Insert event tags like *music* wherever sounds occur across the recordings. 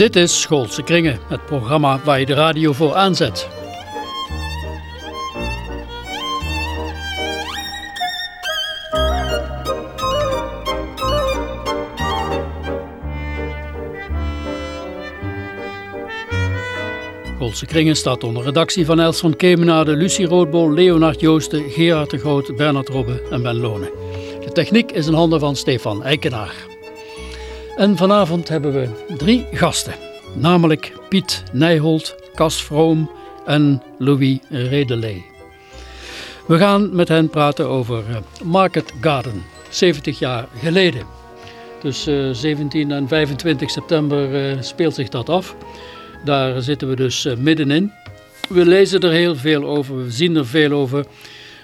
Dit is Schoolse Kringen, het programma waar je de radio voor aanzet. Schoolse Kringen staat onder redactie van Els van Kemenade, Lucie Roodbol, Leonard Joosten, Gerard de Groot, Bernard Robbe en Ben Lonen. De techniek is in handen van Stefan Eikenaar. En vanavond hebben we drie gasten, namelijk Piet Nijholt, Cas Vroom en Louis Redeley. We gaan met hen praten over eh, Market Garden, 70 jaar geleden. Dus 17 en 25 september uh, speelt zich dat af. Daar zitten we dus middenin. We lezen er heel veel over, we zien er veel over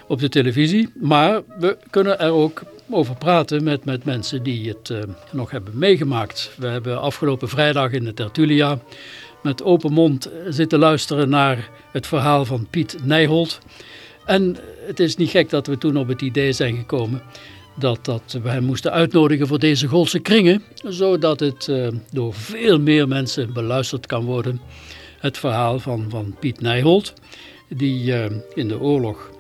op de televisie. Maar we kunnen er ook over praten met, met mensen die het uh, nog hebben meegemaakt. We hebben afgelopen vrijdag in de Tertulia met open mond zitten luisteren naar het verhaal van Piet Nijholt. En het is niet gek dat we toen op het idee zijn gekomen dat, dat we hem moesten uitnodigen voor deze Golse kringen, zodat het uh, door veel meer mensen beluisterd kan worden. Het verhaal van, van Piet Nijholt, die uh, in de oorlog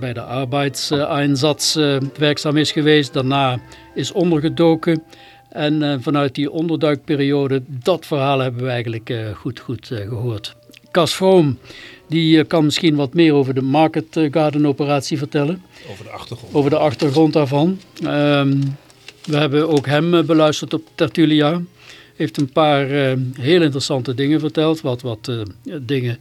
bij de arbeidseinsatz werkzaam is geweest, daarna is ondergedoken. En vanuit die onderduikperiode, dat verhaal hebben we eigenlijk goed, goed gehoord. Cas Vroom, die kan misschien wat meer over de Market Garden operatie vertellen. Over de achtergrond. Over de achtergrond daarvan. Um, we hebben ook hem beluisterd op Tertulia. Heeft een paar uh, heel interessante dingen verteld. Wat, wat uh, dingen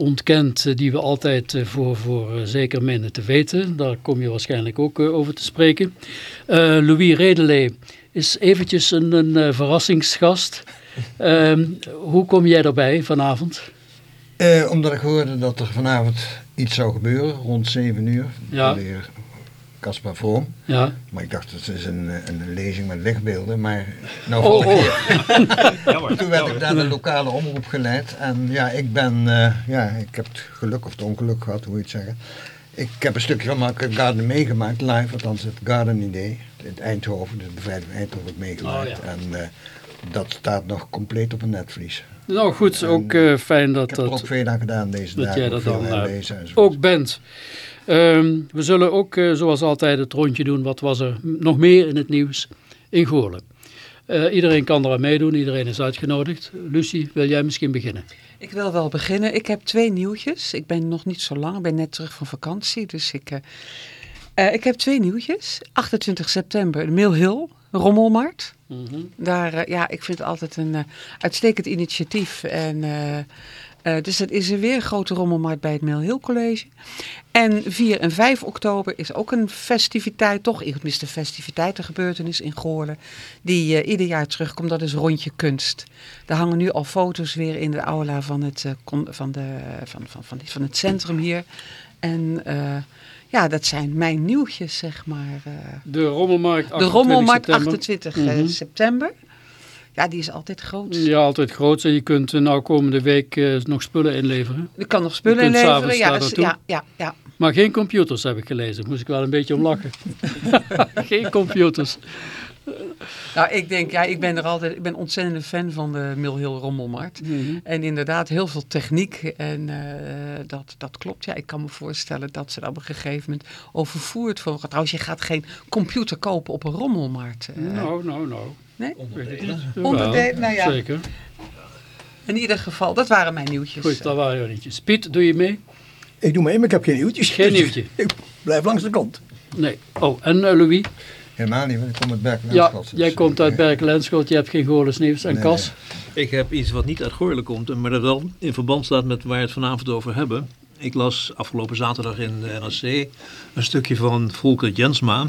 ontkent die we altijd uh, voor, voor zeker menen te weten. Daar kom je waarschijnlijk ook over te spreken. Louis Redeley is eventjes een, een verrassingsgast. Ehm, hoe kom jij erbij vanavond? Omdat ik hoorde dat er vanavond iets zou gebeuren, rond 7 uur. Ja. Weer Caspar Vroom. Ja. Maar ik dacht, het is een, een lezing met lichtbeelden. Maar nou oh, oh. Jammer, *laughs* Toen werd ik naar de lokale omroep geleid. En ja, ik ben, uh, ja, ik heb het geluk of het ongeluk gehad, hoe je het zeggen. Ik heb een stukje van Market Garden meegemaakt, live, althans het Garden idee. In Eindhoven, de bevrijding Eindhoven heb meegemaakt. Oh, ja. En uh, dat staat nog compleet op een netvlies. Nou goed, ook uh, fijn dat ik heb dat, er ook veel aan gedaan deze dat dagen. jij dat dan uh, lezen ook bent. Um, we zullen ook uh, zoals altijd het rondje doen. Wat was er nog meer in het nieuws in Goorlen? Uh, iedereen kan eraan meedoen, iedereen is uitgenodigd. Lucie, wil jij misschien beginnen? Ik wil wel beginnen. Ik heb twee nieuwtjes. Ik ben nog niet zo lang, ik ben net terug van vakantie. Dus ik, uh, ik heb twee nieuwtjes. 28 september, de Mill Hill, Rommelmarkt. Mm -hmm. Daar, ja, ik vind het altijd een uitstekend initiatief. En, uh, dus het is er weer een grote rommelmarkt bij het Mill Hill College. En 4 en 5 oktober is ook een festiviteit, toch? Tenminste, festiviteitengebeurtenis in Goorlen. Die ieder jaar terugkomt, dat is Rondje Kunst. Daar hangen nu al foto's weer in de aula van het, van de, van, van, van, van het centrum hier. En ja, dat zijn mijn nieuwtjes, zeg maar. De Rommelmarkt 28 De Rommelmarkt september. 28 mm -hmm. september. Ja, die is altijd groot. Ja, altijd groot. En je kunt nou komende week uh, nog spullen inleveren. Je kan nog spullen inleveren, ja, dus, ja, ja, ja. Maar geen computers heb ik gelezen. Moest ik wel een beetje om lachen. *laughs* geen computers. Nou, ik denk, ja, ik ben er altijd, ik ben ontzettend fan van de Mill Hill Rommelmarkt. Mm -hmm. En inderdaad, heel veel techniek. En uh, dat, dat klopt. Ja, ik kan me voorstellen dat ze dat op een gegeven moment overvoerd worden. Trouwens, je gaat geen computer kopen op een rommelmarkt. Uh, nou, nou, nou. Nee? Onderdelen. Onderdelen, nou ja. Zeker. In ieder geval, dat waren mijn nieuwtjes. Goed, dat waren jouw nieuwtjes. Piet, doe je mee? Ik doe mee, maar ik heb geen nieuwtjes. Geen nieuwtje? *laughs* ik blijf langs de kant. Nee. Oh, en uh, Louis? Helemaal niet, want ik kom uit Berkel Ja, jij komt uit Berkel Lenschot, je hebt geen Goorles nieuws. En Nee. Cas? Ik heb iets wat niet uit Goorlen komt, maar dat wel in verband staat met waar we het vanavond over hebben. Ik las afgelopen zaterdag in de NRC een stukje van Volker Jensma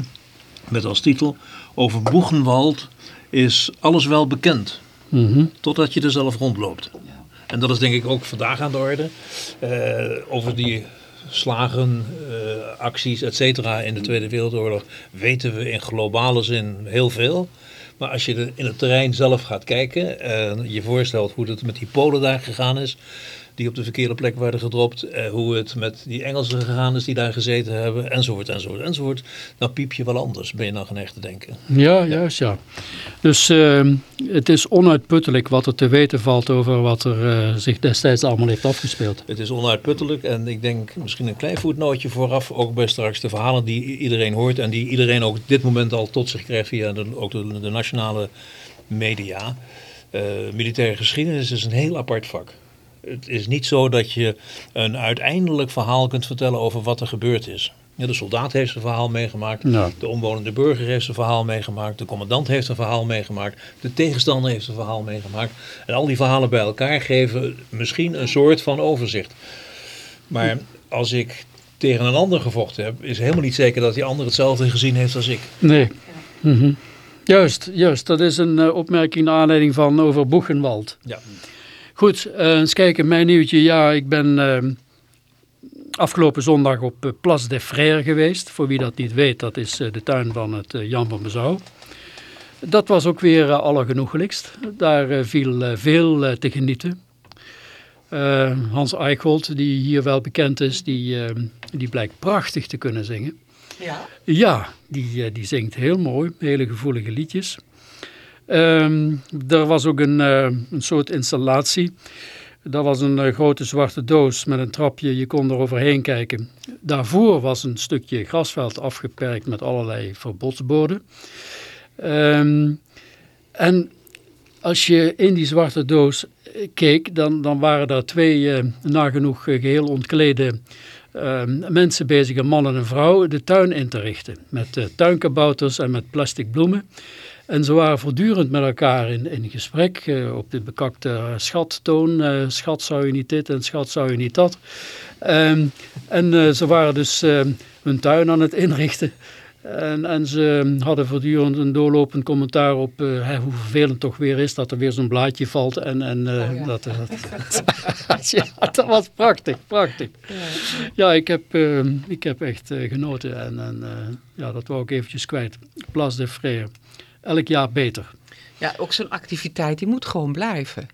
met als titel Over Boegenwald is alles wel bekend, Mm -hmm. totdat je er zelf rondloopt. En dat is denk ik ook vandaag aan de orde. Uh, over die slagen, uh, acties, et cetera in de Tweede Wereldoorlog weten we in globale zin heel veel. Maar als je in het terrein zelf gaat kijken en je voorstelt hoe het met die Polen daar gegaan is, die op de verkeerde plek werden gedropt. Eh, hoe het met die Engelsen gegaan is die daar gezeten hebben. Enzovoort, enzovoort, enzovoort. Dan piep je wel anders, ben je dan geneigd te denken. Ja, juist ja. Dus ehm, het is onuitputtelijk wat er te weten valt over wat er eh, zich destijds allemaal heeft afgespeeld. Het is onuitputtelijk en ik denk misschien een klein voetnootje vooraf. Ook bij straks de verhalen die iedereen hoort en die iedereen ook dit moment al tot zich krijgt via de, ook de, de nationale media. Eh, militaire geschiedenis is een heel apart vak. Het is niet zo dat je een uiteindelijk verhaal kunt vertellen over wat er gebeurd is. Ja, de soldaat heeft zijn verhaal meegemaakt, Ja. de omwonende burger heeft zijn verhaal meegemaakt, de commandant heeft een verhaal meegemaakt, de tegenstander heeft een verhaal meegemaakt. En al die verhalen bij elkaar geven misschien een soort van overzicht. Maar als ik tegen een ander gevochten heb, is helemaal niet zeker dat die ander hetzelfde gezien heeft als ik. Nee. Mhm. Juist, juist. Dat is een eh, opmerking naar aanleiding van over Boegenwald. Ja. Goed, eh, eens kijken. Mijn nieuwtje. Ja, ik ben eh, afgelopen zondag op eh, Place des Frères geweest. Voor wie dat niet weet, dat is eh, de tuin van het Jan van Bezouw. Dat was ook weer uh, allergenoegelijkst. Daar viel veel te genieten. Eh, Hans Eichholt, die hier wel bekend is, die, eh, die blijkt prachtig te kunnen zingen. Ja. Ja, die, die zingt heel mooi, hele gevoelige liedjes. Ehm, er was ook een, eh, een soort installatie. Dat was een eh, grote zwarte doos met een trapje, je kon er overheen kijken. Daarvoor was een stukje grasveld afgeperkt met allerlei verbodsborden. Ehm, en als je in die zwarte doos eh, keek, dan, dan waren daar twee nagenoeg eh, geheel ontklede eh, mensen bezig, een man en een vrouw, de tuin in te richten. Met eh, tuinkabouters en met plastic bloemen. En ze waren voortdurend met elkaar in, in gesprek eh, op de bekakte schattoon. eh, schat zou je niet dit en schat zou je niet dat. Ehm, en eh, ze waren dus eh, hun tuin aan het inrichten. En, en ze hadden voortdurend een doorlopend commentaar op hè, hoe vervelend toch weer is dat er weer zo'n blaadje valt. En, en Oh ja. dat, dat, *laughs* ja, dat was prachtig, prachtig. Ja, ik heb, eh, ik heb echt genoten en, en ja, dat wou ik eventjes kwijt. Place de Frère. Elk jaar beter. Ja, ook zo'n activiteit die moet gewoon blijven.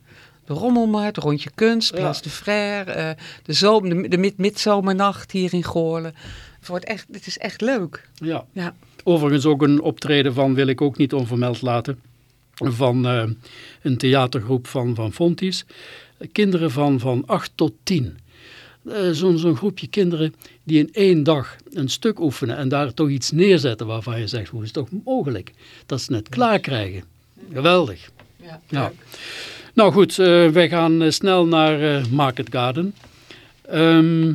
De rommelmarkt, rondje kunst, Ja. Place de Frère, eh, de, zomer, de, de mid midzomernacht hier in Goorlen. Het wordt echt, dit is echt leuk. Ja. Ja. Overigens ook een optreden van, wil ik ook niet onvermeld laten, van eh, een theatergroep van, van Fonties. Kinderen van, van 8 tot 10. Eh, Zo'n groepje kinderen die in één dag een stuk oefenen en daar toch iets neerzetten waarvan je zegt, hoe is het toch mogelijk? Dat ze het klaar krijgen. Geweldig. Ja, Ja. Nou goed, eh, wij gaan eh, snel naar Market Garden. Ehm,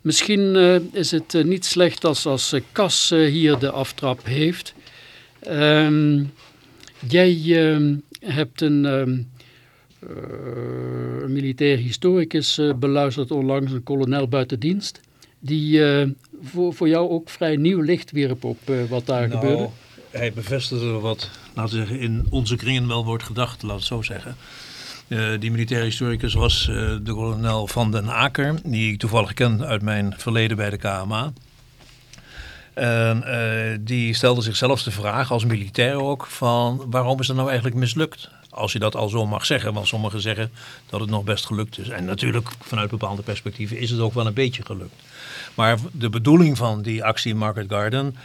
misschien is het niet slecht als, als Cas hier de aftrap heeft. Ehm, jij ehm, hebt een, een militair historicus eh, beluisterd onlangs, een kolonel buiten dienst. Die eh, voor, voor jou ook vrij nieuw licht wierp op eh, wat daar Nou, gebeurde. Hij bevestigde wat, laten we zeggen, in onze kringen wel wordt gedacht, laat het zo zeggen. Eh, die militaire historicus was eh, de kolonel Van den Aker, die ik toevallig ken uit mijn verleden bij de KMA. En eh, die stelde zichzelf de vraag, als militair ook, van waarom is dat nou eigenlijk mislukt? Als je dat al zo mag zeggen, want sommigen zeggen dat het nog best gelukt is. En natuurlijk, vanuit bepaalde perspectieven, is het ook wel een beetje gelukt. Maar de bedoeling van die actie Market Garden,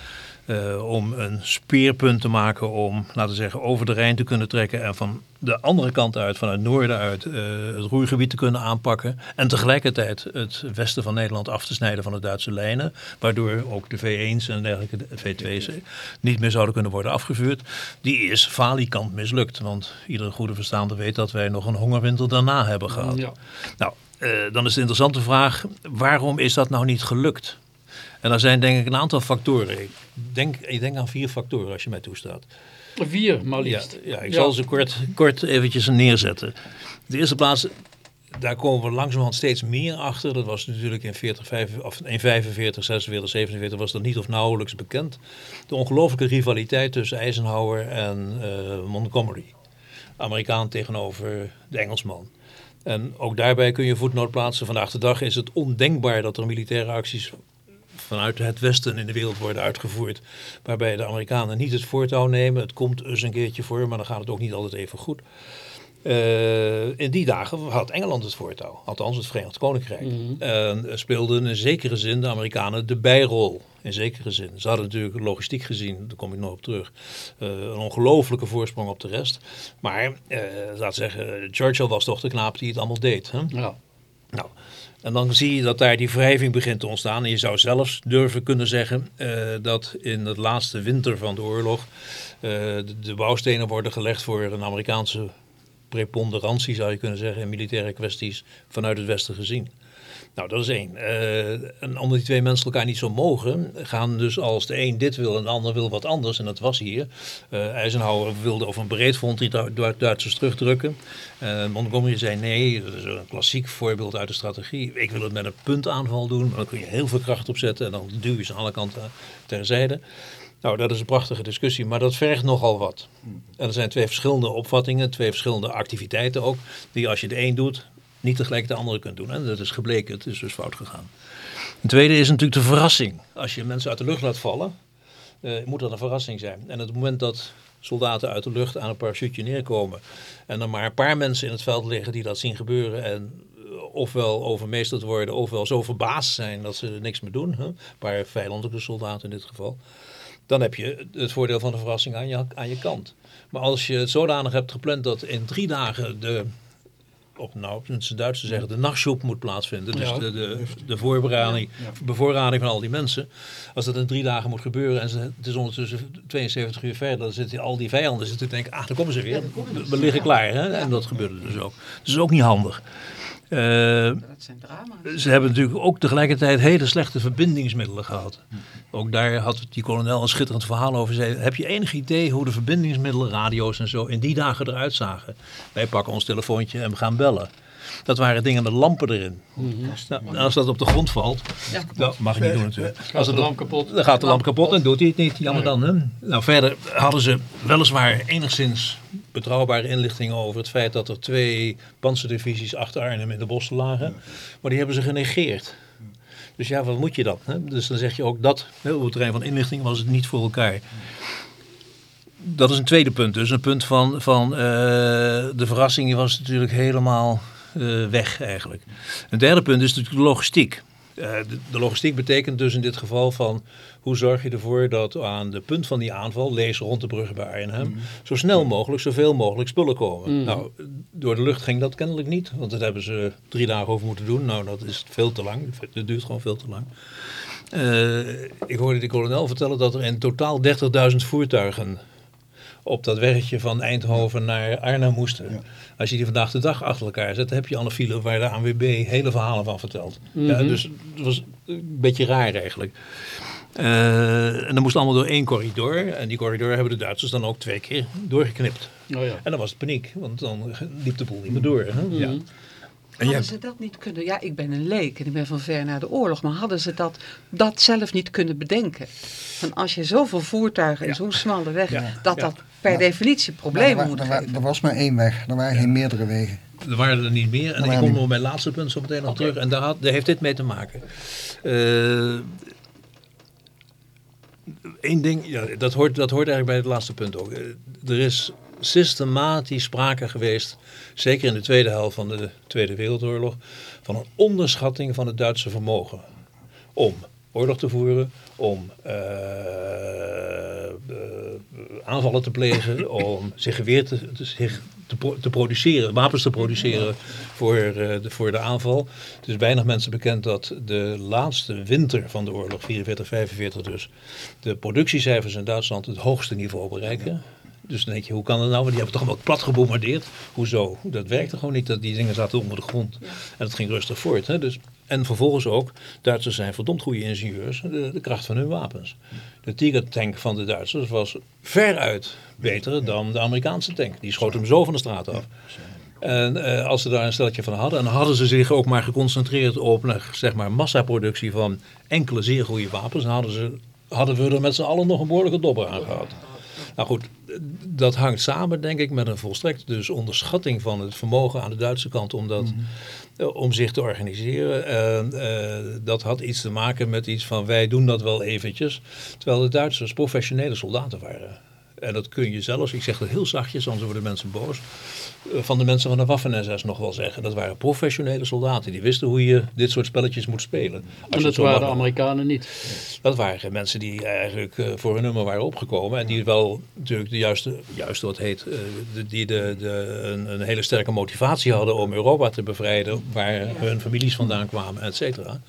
eh, om een speerpunt te maken om, laten we zeggen, over de Rijn te kunnen trekken en van de andere kant uit, van het noorden uit, eh, het roergebied te kunnen aanpakken. En tegelijkertijd het westen van Nederland af te snijden van de Duitse lijnen, waardoor ook de V1's en dergelijke de V2's niet meer zouden kunnen worden afgevuurd. Die is falikant mislukt, want iedere goede verstaander weet dat wij nog een hongerwinter daarna hebben gehad. Ja. Nou, eh, dan is de interessante vraag, waarom is dat nou niet gelukt? En daar zijn denk ik een aantal factoren. Ik denk, ik denk aan vier factoren als je mij toestaat. Vier, maar liefst. ja, ik Ja. zal ze kort, kort eventjes neerzetten. De eerste plaats, daar komen we langzamerhand steeds meer achter. Dat was natuurlijk in, 40, 5, of in 45, 46, 47 was dat niet of nauwelijks bekend. De ongelooflijke rivaliteit tussen Eisenhower en eh, Montgomery. Amerikaan tegenover de Engelsman. En ook daarbij kun je voetnoot plaatsen. Vandaag de dag is het ondenkbaar dat er militaire acties vanuit het Westen in de wereld worden uitgevoerd. Waarbij de Amerikanen niet het voortouw nemen. Het komt eens een keertje voor, maar dan gaat het ook niet altijd even goed. Uh, in die dagen had Engeland het voortouw, althans het Verenigd Koninkrijk. Mhm. En speelden in zekere zin de Amerikanen de bijrol. In zekere zin. Ze hadden natuurlijk logistiek gezien, daar kom ik nog op terug, uh, een ongelofelijke voorsprong op de rest. Maar, laat zeggen, Churchill was toch de knaap die het allemaal deed. Hè? Ja. Nou, en dan zie je dat daar die wrijving begint te ontstaan. En je zou zelfs durven kunnen zeggen dat in het laatste winter van de oorlog de, de bouwstenen worden gelegd voor een Amerikaanse preponderantie zou je kunnen zeggen in militaire kwesties vanuit het Westen gezien. Nou, dat is één. Uh, en omdat die twee mensen elkaar niet zo mogen, gaan dus als de een dit wil en de ander wil wat anders, en dat was hier. Uh, Eisenhower wilde over een breed front die Duitsers terugdrukken. Uh, Montgomery zei nee, dat is een klassiek voorbeeld uit de strategie. Ik wil het met een puntaanval doen, maar dan kun je heel veel kracht opzetten en dan duw je ze alle kanten terzijde. Nou, dat is een prachtige discussie, maar dat vergt nogal wat. En er zijn twee verschillende opvattingen, twee verschillende activiteiten ook, die als je de een doet, niet tegelijk de andere kunt doen. En dat is gebleken, het is dus fout gegaan. Een tweede is natuurlijk de verrassing. Als je mensen uit de lucht laat vallen, uh, moet dat een verrassing zijn. En het moment dat soldaten uit de lucht aan een parachute neerkomen en er maar een paar mensen in het veld liggen die dat zien gebeuren en eh, ofwel overmeesterd worden, ofwel zo verbaasd zijn dat ze niks meer doen. Hè? Een paar vijandelijke soldaten in dit geval dan heb je het voordeel van de verrassing aan je, aan je kant. Maar als je het zodanig hebt gepland dat in drie dagen de, op, nou, op Duits zeggen, de nachtshop moet plaatsvinden. Dus de, de, de voorbereiding, bevoorrading van al die mensen. Als dat in drie dagen moet gebeuren en het is ondertussen 72 uur verder, dan zitten al die vijanden zitten te denken, ah, daar komen ze weer. We liggen klaar. Hè? En dat gebeurde dus ook. Dus dat is ook niet handig. Uh, dat zijn drama's. Ze hebben natuurlijk ook tegelijkertijd hele slechte verbindingsmiddelen gehad. Ook daar had die kolonel een schitterend verhaal over. Zei, heb je enig idee hoe de verbindingsmiddelen, radio's en zo, in die dagen eruit zagen? Wij pakken ons telefoontje en we gaan bellen. Dat waren dingen met lampen erin. Nou, als dat op de grond valt, ja, dat mag je niet doen natuurlijk. Als de lamp kapot. Dan gaat de lamp kapot en doet hij het niet. Jammer dan. Hè? Nou, verder hadden ze weliswaar enigszins betrouwbare inlichtingen over het feit dat er twee panzerdivisies achter Arnhem in de bossen lagen. Maar die hebben ze genegeerd. Dus ja, wat moet je dan? Hè? Dus dan zeg je ook dat, op het terrein van inlichting was het niet voor elkaar. Dat is een tweede punt. Dus een punt van, van uh, de verrassing was natuurlijk helemaal uh, weg eigenlijk. Een derde punt is natuurlijk de logistiek. Uh, de, de, logistiek betekent dus in dit geval van hoe zorg je ervoor dat aan de punt van die aanval, lees rond de bruggen bij Arnhem, mm. zo snel mogelijk, zoveel mogelijk spullen komen. Mm. Nou, door de lucht ging dat kennelijk niet, want dat hebben ze drie dagen over moeten doen. Nou, dat is veel te lang, dat duurt gewoon veel te lang. Uh, ik hoorde de kolonel vertellen dat er in totaal 30.000 voertuigen op dat werkje van Eindhoven naar Arnhem moesten. Ja. Als je die vandaag de dag achter elkaar zet, heb je al een file waar de ANWB hele verhalen van vertelt. ja, mhm. dus het was een beetje raar eigenlijk. Uh, en dat moest allemaal door één corridor. En die corridor hebben de Duitsers dan ook twee keer doorgeknipt. Oh ja. En dan was het paniek, want dan liep de boel niet meer door. Hè? Mhm. Ja. Hadden ze dat niet kunnen... Ja, ik ben een leek en ik ben van ver na de oorlog. Maar hadden ze dat, dat zelf niet kunnen bedenken? Van als je zoveel voertuigen in zo'n smalle weg... dat dat per definitie problemen geven. Er was maar één weg. Er waren geen meerdere wegen. Er waren er niet meer. En ik kom op mijn laatste punt zo meteen nog terug. En daar, had, daar heeft dit mee te maken. Uh, Eén ding, ja, dat, hoort, dat hoort eigenlijk bij het laatste punt ook. Er is systematisch sprake geweest, zeker in de tweede helft van de Tweede Wereldoorlog, van een onderschatting van het Duitse vermogen om oorlog te voeren, om uh, uh, aanvallen te plegen, *laughs* om zich geweer te, zich te, te, produceren, wapens te produceren voor, uh, de, voor de aanval. Het is weinig mensen bekend dat de laatste winter van de oorlog, 44, 45 dus, de productiecijfers in Duitsland het hoogste niveau bereiken. Dus dan denk je, hoe kan dat nou? Want die hebben toch allemaal plat gebombardeerd. Hoezo? Dat werkte gewoon niet. Dat die dingen zaten onder de grond. En dat ging rustig voort. Hè? Dus, en vervolgens ook, Duitsers zijn verdomd goede ingenieurs. De, kracht van hun wapens. De Tiger-tank van de Duitsers was veruit beter dan de Amerikaanse tank. Die schoot hem zo van de straat af. En uh, als ze daar een stelletje van hadden, en hadden ze zich ook maar geconcentreerd op zeg maar, massaproductie van enkele zeer goede wapens, dan hadden, ze, hadden we er met z'n allen nog een behoorlijke dobber aan gehad. Nou goed, dat hangt samen denk ik met een volstrekt dus onderschatting van het vermogen aan de Duitse kant om, dat, mhm. om zich te organiseren. Uh, dat had iets te maken met iets van wij doen dat wel eventjes. Terwijl de Duitsers professionele soldaten waren. En dat kun je zelfs, ik zeg dat heel zachtjes, anders worden mensen boos, eh, van de mensen van de Waffen-SS nog wel zeggen. Dat waren professionele soldaten, die wisten hoe je dit soort spelletjes moet spelen. En dat waren de Amerikanen niet. dat waren mensen die eigenlijk eh, voor hun nummer waren opgekomen. En die wel natuurlijk de juiste, juiste wat heet, eh, die de, de, een, een hele sterke motivatie hadden om Europa te bevrijden. Waar hun families vandaan kwamen, et cetera.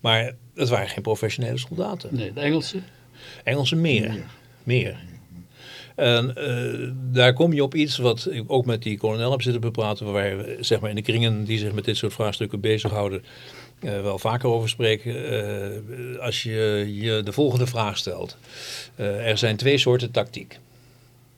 Maar het waren geen professionele soldaten. Nee, de Engelsen. Engelsen meer. Meer. En eh, daar kom je op iets wat ik ook met die kolonel heb zitten bepraten, waar we zeg maar in de kringen die zich met dit soort vraagstukken bezighouden, eh, wel vaker over spreken. Eh, als je je de volgende vraag stelt. Er zijn twee soorten tactiek.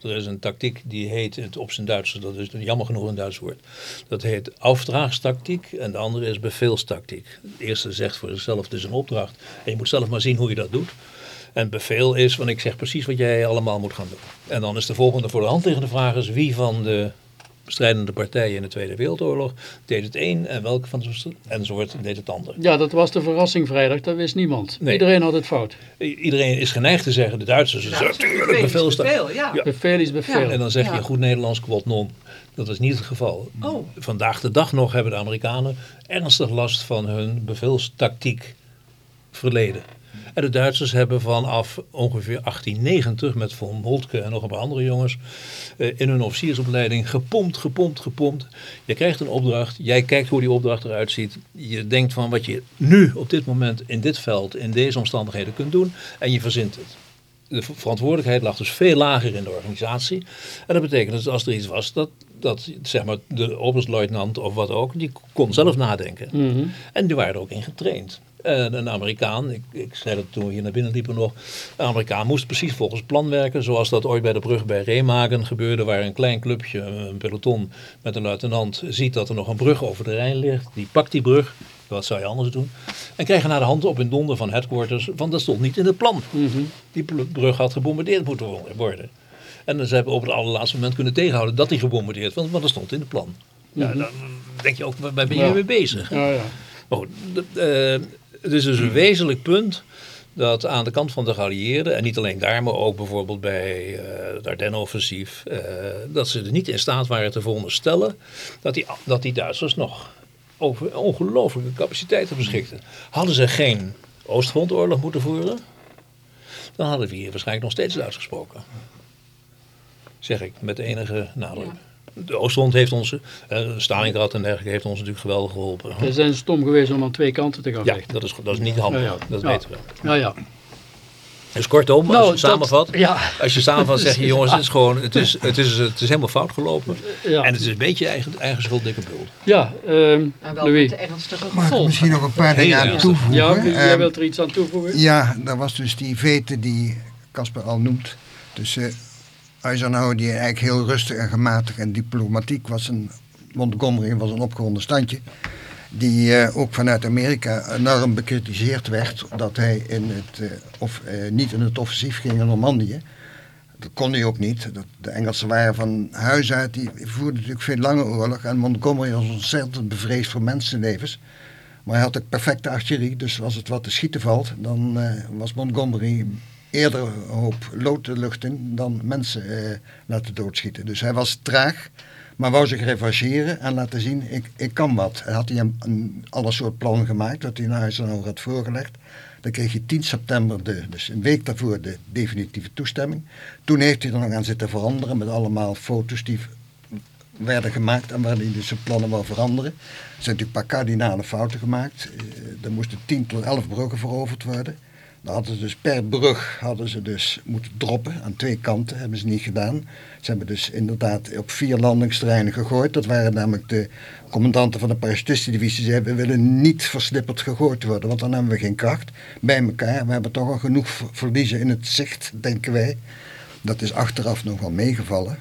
Er is een tactiek die heet, het op zijn Duits, dat is jammer genoeg een Duits woord. Dat heet afdraagstactiek en de andere is beveelstactiek. De eerste zegt voor zichzelf, het is een opdracht. En je moet zelf maar zien hoe je dat doet. En bevel is, want ik zeg precies wat jij allemaal moet gaan doen. En dan is de volgende voor de hand liggende vraag is wie van de strijdende partijen in de Tweede Wereldoorlog deed het een en welke van de enzovoort deed het ander. Ja, dat was de verrassing vrijdag, dat wist niemand. Nee. Iedereen had het fout. I- Iedereen is geneigd te zeggen, de Duitsers, Nou, natuurlijk bevelstactiek. Beveel, ja. Ja. Bevel is bevel. En dan zeg je Ja. in goed Nederlands quod non. Dat is niet het geval. Oh. Vandaag de dag nog hebben de Amerikanen ernstig last van hun bevelstactiek verleden. En de Duitsers hebben vanaf ongeveer 1890 met Von Moltke en nog een paar andere jongens eh, in hun officiersopleiding gepompt, gepompt, gepompt. Je krijgt een opdracht, jij kijkt hoe die opdracht eruit ziet. Je denkt van wat je nu op dit moment in dit veld, in deze omstandigheden kunt doen en je verzint het de ver- verantwoordelijkheid lag dus veel lager in de organisatie. En dat betekent dat als er iets was, dat, dat zeg maar, de oberstluitenant of wat ook, die kon zelf nadenken. Mhm. En die waren er ook in getraind. En een Amerikaan, ik, ik zei dat toen we hier naar binnen liepen nog, een Amerikaan moest precies volgens plan werken, zoals dat ooit bij de brug bij Remagen gebeurde, waar een klein clubje, een peloton met een luitenant, ziet dat er nog een brug over de Rijn ligt. Die pakt die brug, wat zou je anders doen, en krijgen naar de hand op in donder van headquarters, van dat stond niet in het plan. Mhm. Die brug had gebombardeerd moeten worden. En ze hebben op het allerlaatste moment kunnen tegenhouden dat die gebombardeerd was, want dat stond in het plan. Ja, dan denk je ook, waar ben je Ja. mee bezig? Ja, ja. Maar goed, eh, het is dus een wezenlijk punt dat aan de kant van de geallieerden, en niet alleen daar, maar ook bijvoorbeeld bij eh, het Ardennen-offensief, eh, dat ze er niet in staat waren te veronderstellen dat die, dat die Duitsers nog over ongelooflijke capaciteiten beschikten. Hadden ze geen Oostfrontoorlog moeten voeren, dan hadden we hier waarschijnlijk nog steeds Duits gesproken. Zeg ik met enige nadruk. De Oostfront heeft ons, eh Stalingrad en dergelijke, heeft ons natuurlijk geweldig geholpen. Ze zijn stom geweest om aan twee kanten te gaan Ja, vechten. dat is, dat is niet handig. Ja, ja. Dat Ja. weten we. Ja, ja. Dus kortom, als Nou, je dat- samenvat, ja. als je samenvat zeg je *laughs* jongens, het is gewoon, het is, het is, het is helemaal fout gelopen. Ja. En het is een beetje eigen, eigen schuld, dikke bul. Ja, ehm En wel Louis. met de ernstige Mag ik gevolgen. misschien nog een paar dingen aan ernstig. toevoegen? Ja, jij Ehm, wilt er iets aan toevoegen? Ja, dat was dus die vete die Casper al noemt. Tussen Eisenhower, die eigenlijk heel rustig en gematigd en diplomatiek was. Een, Montgomery was een opgewonden standje. Die eh, ook vanuit Amerika enorm bekritiseerd werd. Dat hij in het, eh, of, eh, niet in het offensief ging in Normandië. Dat kon hij ook niet. De Engelsen waren van huis uit. Die voerden natuurlijk veel lange oorlog. En Montgomery was ontzettend bevreesd voor mensenlevens. Maar hij had ook perfecte artillerie, dus als het wat te schieten valt, dan was Montgomery eerder een hoop lood de lucht in dan mensen laten doodschieten. Dus hij was traag, maar wou zich revancheren en laten zien, ik, ik kan wat. Hij had hij een, een alle soort plan gemaakt, dat hij naar Eisenhower had voorgelegd. Dan kreeg je 10 september, de, dus een week daarvoor, de definitieve toestemming. Toen heeft hij er nog aan zitten veranderen met allemaal foto's die werden gemaakt en waar hij dus zijn plannen wou veranderen. Er zijn natuurlijk een paar kardinale fouten gemaakt. Eh, er moesten 10 tot 11 bruggen veroverd worden. Dan hadden ze dus per brug hadden ze dus moeten droppen aan twee kanten. hebben ze niet gedaan. Ze hebben dus inderdaad op vier landingsterreinen gegooid. Dat waren namelijk de commandanten van de parachutistendivisie. Die zeiden, we willen niet versnipperd gegooid worden, want dan hebben we geen kracht bij elkaar. We hebben toch al genoeg ver- verliezen in het zicht, denken wij. Dat is achteraf nog wel meegevallen.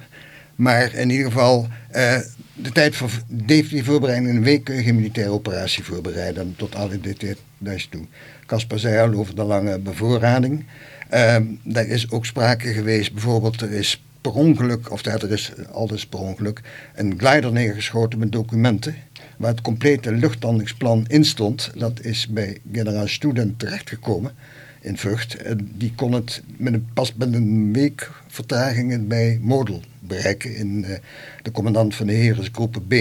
Maar in ieder geval, eh, de tijd voor definitieve voorbereiding in een week kun je geen militaire operatie voorbereiden. Tot alle details toe. Caspar zei al over de lange bevoorrading. Ehm er is ook sprake geweest, bijvoorbeeld er is per ongeluk, of er is altijd per ongeluk, een glider neergeschoten met documenten. Waar het complete luchtlandingsplan in stond. Dat is bij generaal Student terechtgekomen. in Vught. En die kon het met een, pas met een week vertraging bij Model bereiken. In, eh, de commandant van de Heeresgroepen B.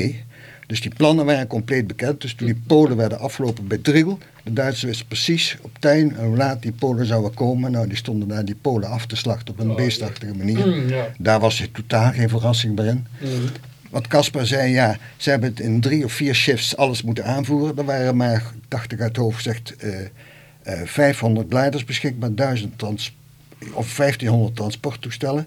Dus die plannen waren compleet bekend. Dus toen die Polen werden afgelopen bij Driel, de Duitsers wisten precies op tijd en hoe laat die Polen zouden komen. Nou, die stonden daar die Polen af te slachten op een beestachtige manier. Mm. Daar was er totaal geen verrassing bij in. Mm. Want Caspar zei, ja, ze hebben het in drie of vier shifts alles moeten aanvoeren. Er waren maar, dacht ik uit het hoofd gezegd, eh, eh, 500 glijders beschikbaar, 1000 trans of 1500 transporttoestellen.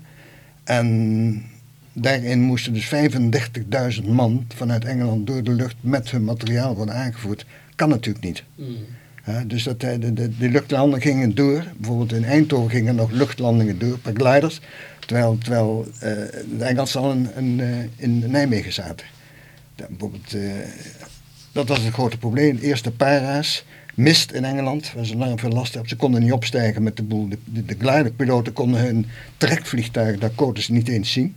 En daarin moesten dus 35.000 man vanuit Engeland door de lucht met hun materiaal worden aangevoerd. Kan natuurlijk niet. Mm. Dus dat, eh, de, de, de luchtlandingen gingen door. Bijvoorbeeld in Eindhoven gingen nog luchtlandingen door per gliders. Terwijl, terwijl eh, de Engelsen al in, in, eh, in Nijmegen zaten. Ja, bijvoorbeeld, dat was het grote probleem. De eerste para's, mist in Engeland, waar ze lang veel last hebben. Ze konden niet opstijgen met de boel. De, de, de gliderpiloten konden hun trekvliegtuigen, daar konden ze niet eens zien.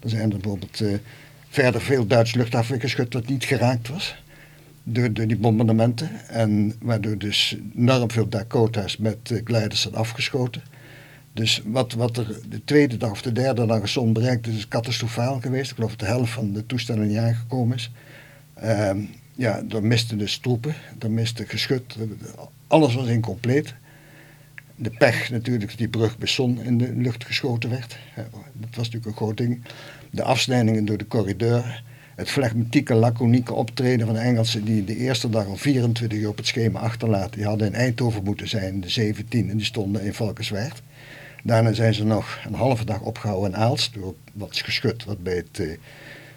Er zijn er bijvoorbeeld verder veel Duits luchtafweergeschut dat niet geraakt was door, die bombardementen. En waardoor dus enorm veel Dakota's met eh, glijders zijn afgeschoten. Dus wat, wat er de tweede dag of de derde dag zon bereikt is, catastrofaal geweest. Ik geloof dat de helft van de toestellen niet aangekomen is. Ehm, ja, er misten dus troepen, er miste geschut, alles was incompleet. De pech natuurlijk dat die brug bij Son in de lucht geschoten werd. Ja, Dat was natuurlijk een groot ding. De afsnijdingen door de corridor. Het flegmatieke, laconieke optreden van de Engelsen die de eerste dag al 24 uur op het schema achterlaten. Die hadden in Eindhoven moeten zijn, de 17 en die stonden in Valkenswaard. Daarna zijn ze nog een halve dag opgehouden in Aalst door wat geschut wat bij het, eh,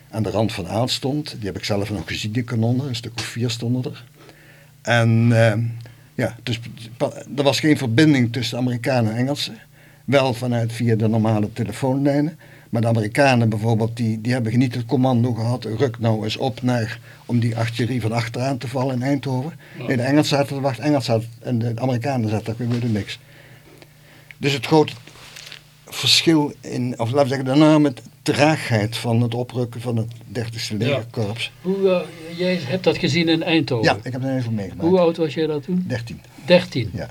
aan de rand van Aalst stond. Die heb ik zelf nog gezien, die kanonnen, een stuk of vier stonden er. En eh, ja, dus er was geen verbinding tussen Amerikanen en Engelsen. Wel vanuit via de normale telefoonlijnen. Maar de Amerikanen bijvoorbeeld, die, die hebben niet het commando gehad. Ruk nou eens op naar, om die artillerie van achteraan te vallen in Eindhoven. Nee, de Engelsen zaten te wachten, Engels zaten, en de Amerikanen zaten, daar gebeurde niks. Dus het grote verschil in, of laten we zeggen, daarna met traagheid van het oprukken van het 30ste legerkorps. Hoe, eh, jij hebt dat gezien in Eindhoven. Ja, ik heb er even meegemaakt. Hoe oud was jij dat toen? 13. 13. Ja.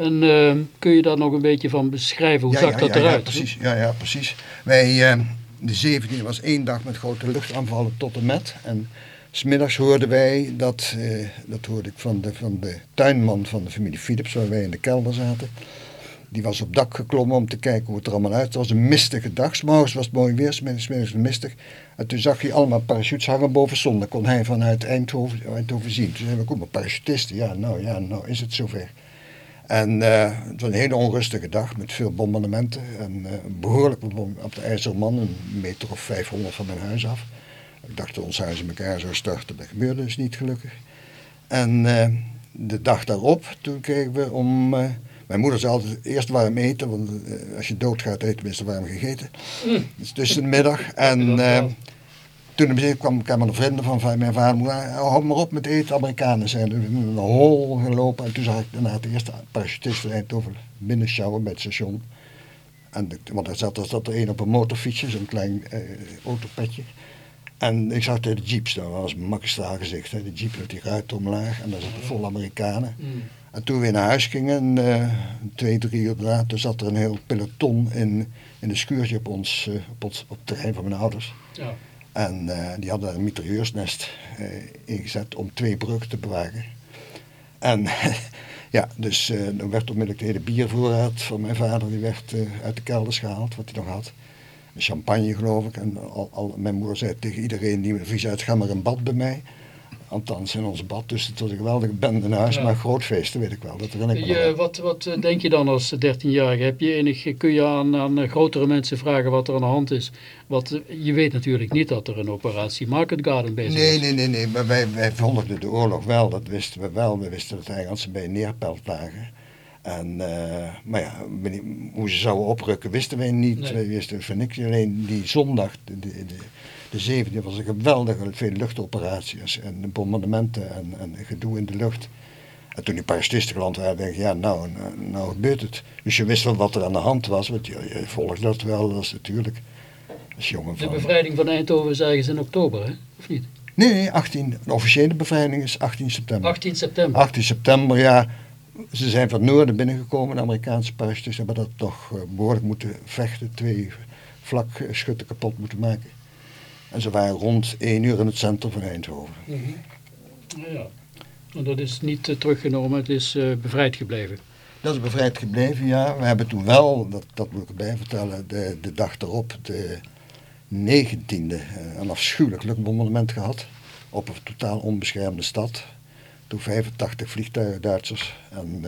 En eh, kun je daar nog een beetje van beschrijven? Hoe ja, zag ja, dat ja, eruit? Ja, precies. Ja, ja, precies. Wij, eh, de 17e was één dag met grote luchtaanvallen tot en met. En smiddags hoorden wij, dat, eh, dat hoorde ik van de, van de tuinman van de familie Philips, waar wij in de kelder zaten. Die was op dak geklommen om te kijken hoe het er allemaal uit. Het was een mistige dag. S'morgens was het mooi weer, smiddags smiddags mistig. En toen zag hij allemaal parachutes hangen boven zon. Dat kon hij vanuit Eindhoven, Eindhoven zien. Toen zei we, kom maar, parachutisten. Ja, nou ja, nou is het zover. En eh, het was een hele onrustige dag met veel bombardementen. En eh, een behoorlijke bom op de IJzerman, een meter of 500 van mijn huis af. Ik dacht dat ons huis in elkaar zou starten. Dat gebeurde dus niet gelukkig. En eh, de dag daarop, toen kregen we om... mijn moeder zei altijd eerst warm eten, want als je doodgaat, eet tenminste warm gegeten. Dus tussen de middag. En toen een kwam, kwamen er vrienden van, van mijn vader. moeder, "Ah, Hou maar op met eten, Amerikanen zijn. er." We hebben een hol gelopen en toen zag ik daarna de eerste parachutist in Eindhoven binnenschouwen bij het station. En want er zat, er zat er een op een motorfietsje, zo'n klein eh, autopetje. En ik zag de jeep staan, dat was een magistraal gezicht. Hè. De jeep met die ruiten omlaag en daar zaten vol Amerikanen. Mm. En toen we weer naar huis gingen, eh, twee, drie uur later, zat er een heel peloton in, in een schuurtje op ons, eh, op ons op het terrein van mijn ouders. Ja. En eh, die hadden een mitrailleursnest eh, ingezet om twee bruggen te bewaken. En *laughs* ja, dus eh dan werd onmiddellijk de hele biervoorraad van mijn vader, die werd uit de kelders gehaald, wat hij nog had. Champagne geloof ik. En al, al, mijn moeder zei tegen iedereen die vies uit, ga maar een bad bij mij. Althans in ons bad, dus het was een geweldige bende in huis, Ja. maar groot feesten weet ik wel. Dat herinner ik Je, wat, wat eh, denk je dan als 13-jarige? Heb je enig, kun je aan, aan eh, grotere mensen vragen wat er aan de hand is? Want eh, je weet natuurlijk niet dat er een operatie Market Garden bezig Nee, is. nee, nee, nee, maar wij, wij volgden de oorlog wel, dat wisten we wel. We wisten dat de Engelsen bij een neerpelt lagen. En, eh, maar ja, hoe ze zouden oprukken wisten wij niet. Nee. Wij wisten van niks. Alleen die zondag, de, de, de, de zevende, was een geweldige veel luchtoperaties en de bombardementen en, en gedoe in de lucht. En toen die parachutisten geland waren, denk ik, ja, nou, nou, nou gebeurt het. Dus je wist wel wat er aan de hand was, want je, je volgde dat wel, dat is natuurlijk als jongen De van... bevrijding van Eindhoven is ergens in oktober, hè? of niet? Nee, nee, 18, de officiële bevrijding is 18 september. 18 september. 18 september, ja. ze zijn van het noorden binnengekomen, de Amerikaanse parachutes hebben dat toch eh, behoorlijk moeten vechten. Twee vlakschutten kapot moeten maken. En ze waren rond één uur in het centrum van Eindhoven. Ja. En dat is niet eh, teruggenomen, het is eh, bevrijd gebleven. Dat is bevrijd gebleven, ja. We hebben toen wel, dat, dat moet ik erbij vertellen, de, de dag erop, de 19e, eh, een afschuwelijk luchtbommelement gehad. Op een totaal onbeschermde stad. Toen 85 vliegtuigen Duitsers. En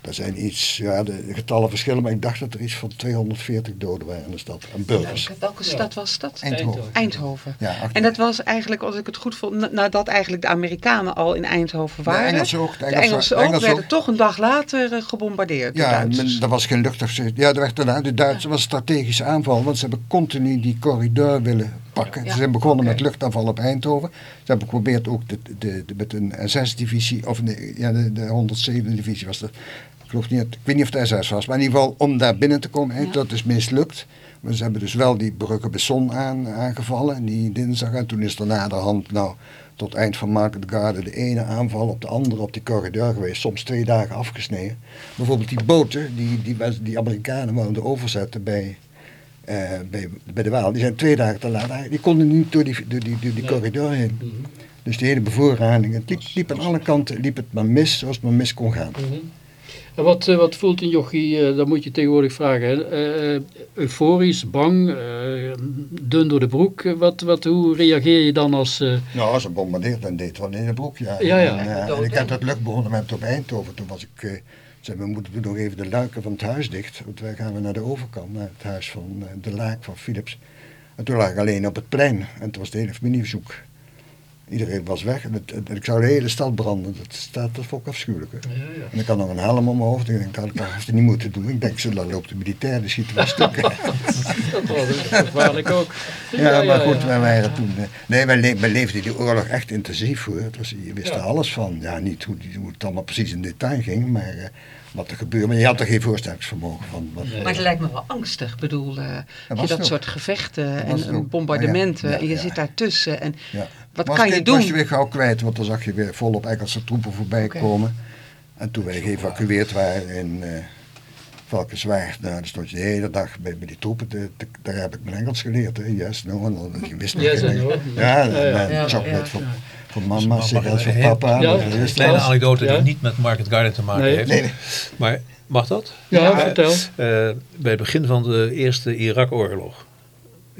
er zijn iets, ja, de getallen verschillen, maar ik dacht dat er iets van 240 doden waren in de stad. En burgers. Welke, welke stad was dat? Eindhoven. Eindhoven. Ja, En dat was eigenlijk, als ik het goed vond, na- nadat eigenlijk de Amerikanen al in Eindhoven waren. Engelsen ook, de De Engelsen- de ook, Engelsen werden ook. toch een dag later eh, gebombardeerd. Ja, men, er was geen luchtafzet. Ja, er werd daarna, de Duitsers was een strategische aanval, want ze hebben continu die corridor willen pakken. Ja, Ze zijn begonnen met luchtaanval op Eindhoven. Ze hebben geprobeerd ook de, de, de- met een SS-divisie, of nee, ja, de, de 107 divisie was er. Ik, geloof niet, ik weet niet of het SS was, maar in ieder geval om daar binnen te komen. Ja. Dat is mislukt. Maar ze hebben dus wel die Brugge Besson aan, aangevallen, die dinsdag. En toen is er naderhand, nou, tot eind van Market Garden de ene aanval op de andere op die corridor geweest. Soms twee dagen afgesneden. Bijvoorbeeld die boten, die, die, die Amerikanen wouden overzetten bij, bij, bij de Waal. Die zijn twee dagen te laat. Die konden niet door die, door die, door die Nee. corridor heen. Mhm. Dus die hele bevoorrading, het liep, liep aan alle kanten liep het maar mis zoals het maar mis kon gaan. Mhm. En wat, eh, wat voelt een jochie, eh, dat moet je tegenwoordig vragen, hè? Eh, eh, euforisch, bang, eh, dun door de broek. Eh, Wat, wat, hoe reageer je dan als... eh, Nou, als ze bombardeerd dan deed het wel in de broek, ja. Ja, ja. En, eh, ik had dat luchtbombardement op Eindhoven. Toen was ik, eh, zei we moeten nog even de luiken van het huis dicht. Want wij gaan naar de overkant, naar het huis van eh, de Laak van Philips. En toen lag ik alleen op het plein. En toen was de hele familie zoek. Iedereen was weg en, het, en ik zou de hele stad branden. Dat, staat, dat vond ik afschuwelijk. Hè. En ik had nog een helm om mijn hoofd. En ik denk, dat had ik niet moeten doen. Ik denk, zo, dan loopt de militair, die schieten wel stukken. *laughs* dat was gevaarlijk ook. Ja, maar goed, ja. wij waren toen... eh, nee, wij, le wij leefden die oorlog echt intensief hoor. Het was, je wist Ja. er alles van. Ja, niet hoe, die- hoe het allemaal precies in detail ging, maar eh, wat er gebeurde. Maar je had er geen voorstellingsvermogen van. Wat, Nee. Maar het lijkt me wel angstig. Ik bedoel, eh, was je dat soort gevechten en bombardementen. Ja, en je ja, zit daartussen. En ja. Wat Maar kan je kind was je doen? weer gauw kwijt, want dan zag je weer volop Engelse troepen voorbij komen. En toen wij geëvacueerd waren in eh Valkenswaard, nou, dan stond je de hele dag bij, bij die troepen. te- te- daar heb ik mijn Engels geleerd. Hè. Yes, no, en dan, je wist nog Yes geen no. Ja, Ja, ja. chocolate ja. voor, Dus mama, sigaret voor ik- papa. Ja, dat wist Een kleine anekdote Ja. die niet met Market Garden te maken Nee. heeft. Nee, nee. Maar mag dat? Ja, Ja. vertel. Eh, bij het begin van de eerste Irak-oorlog,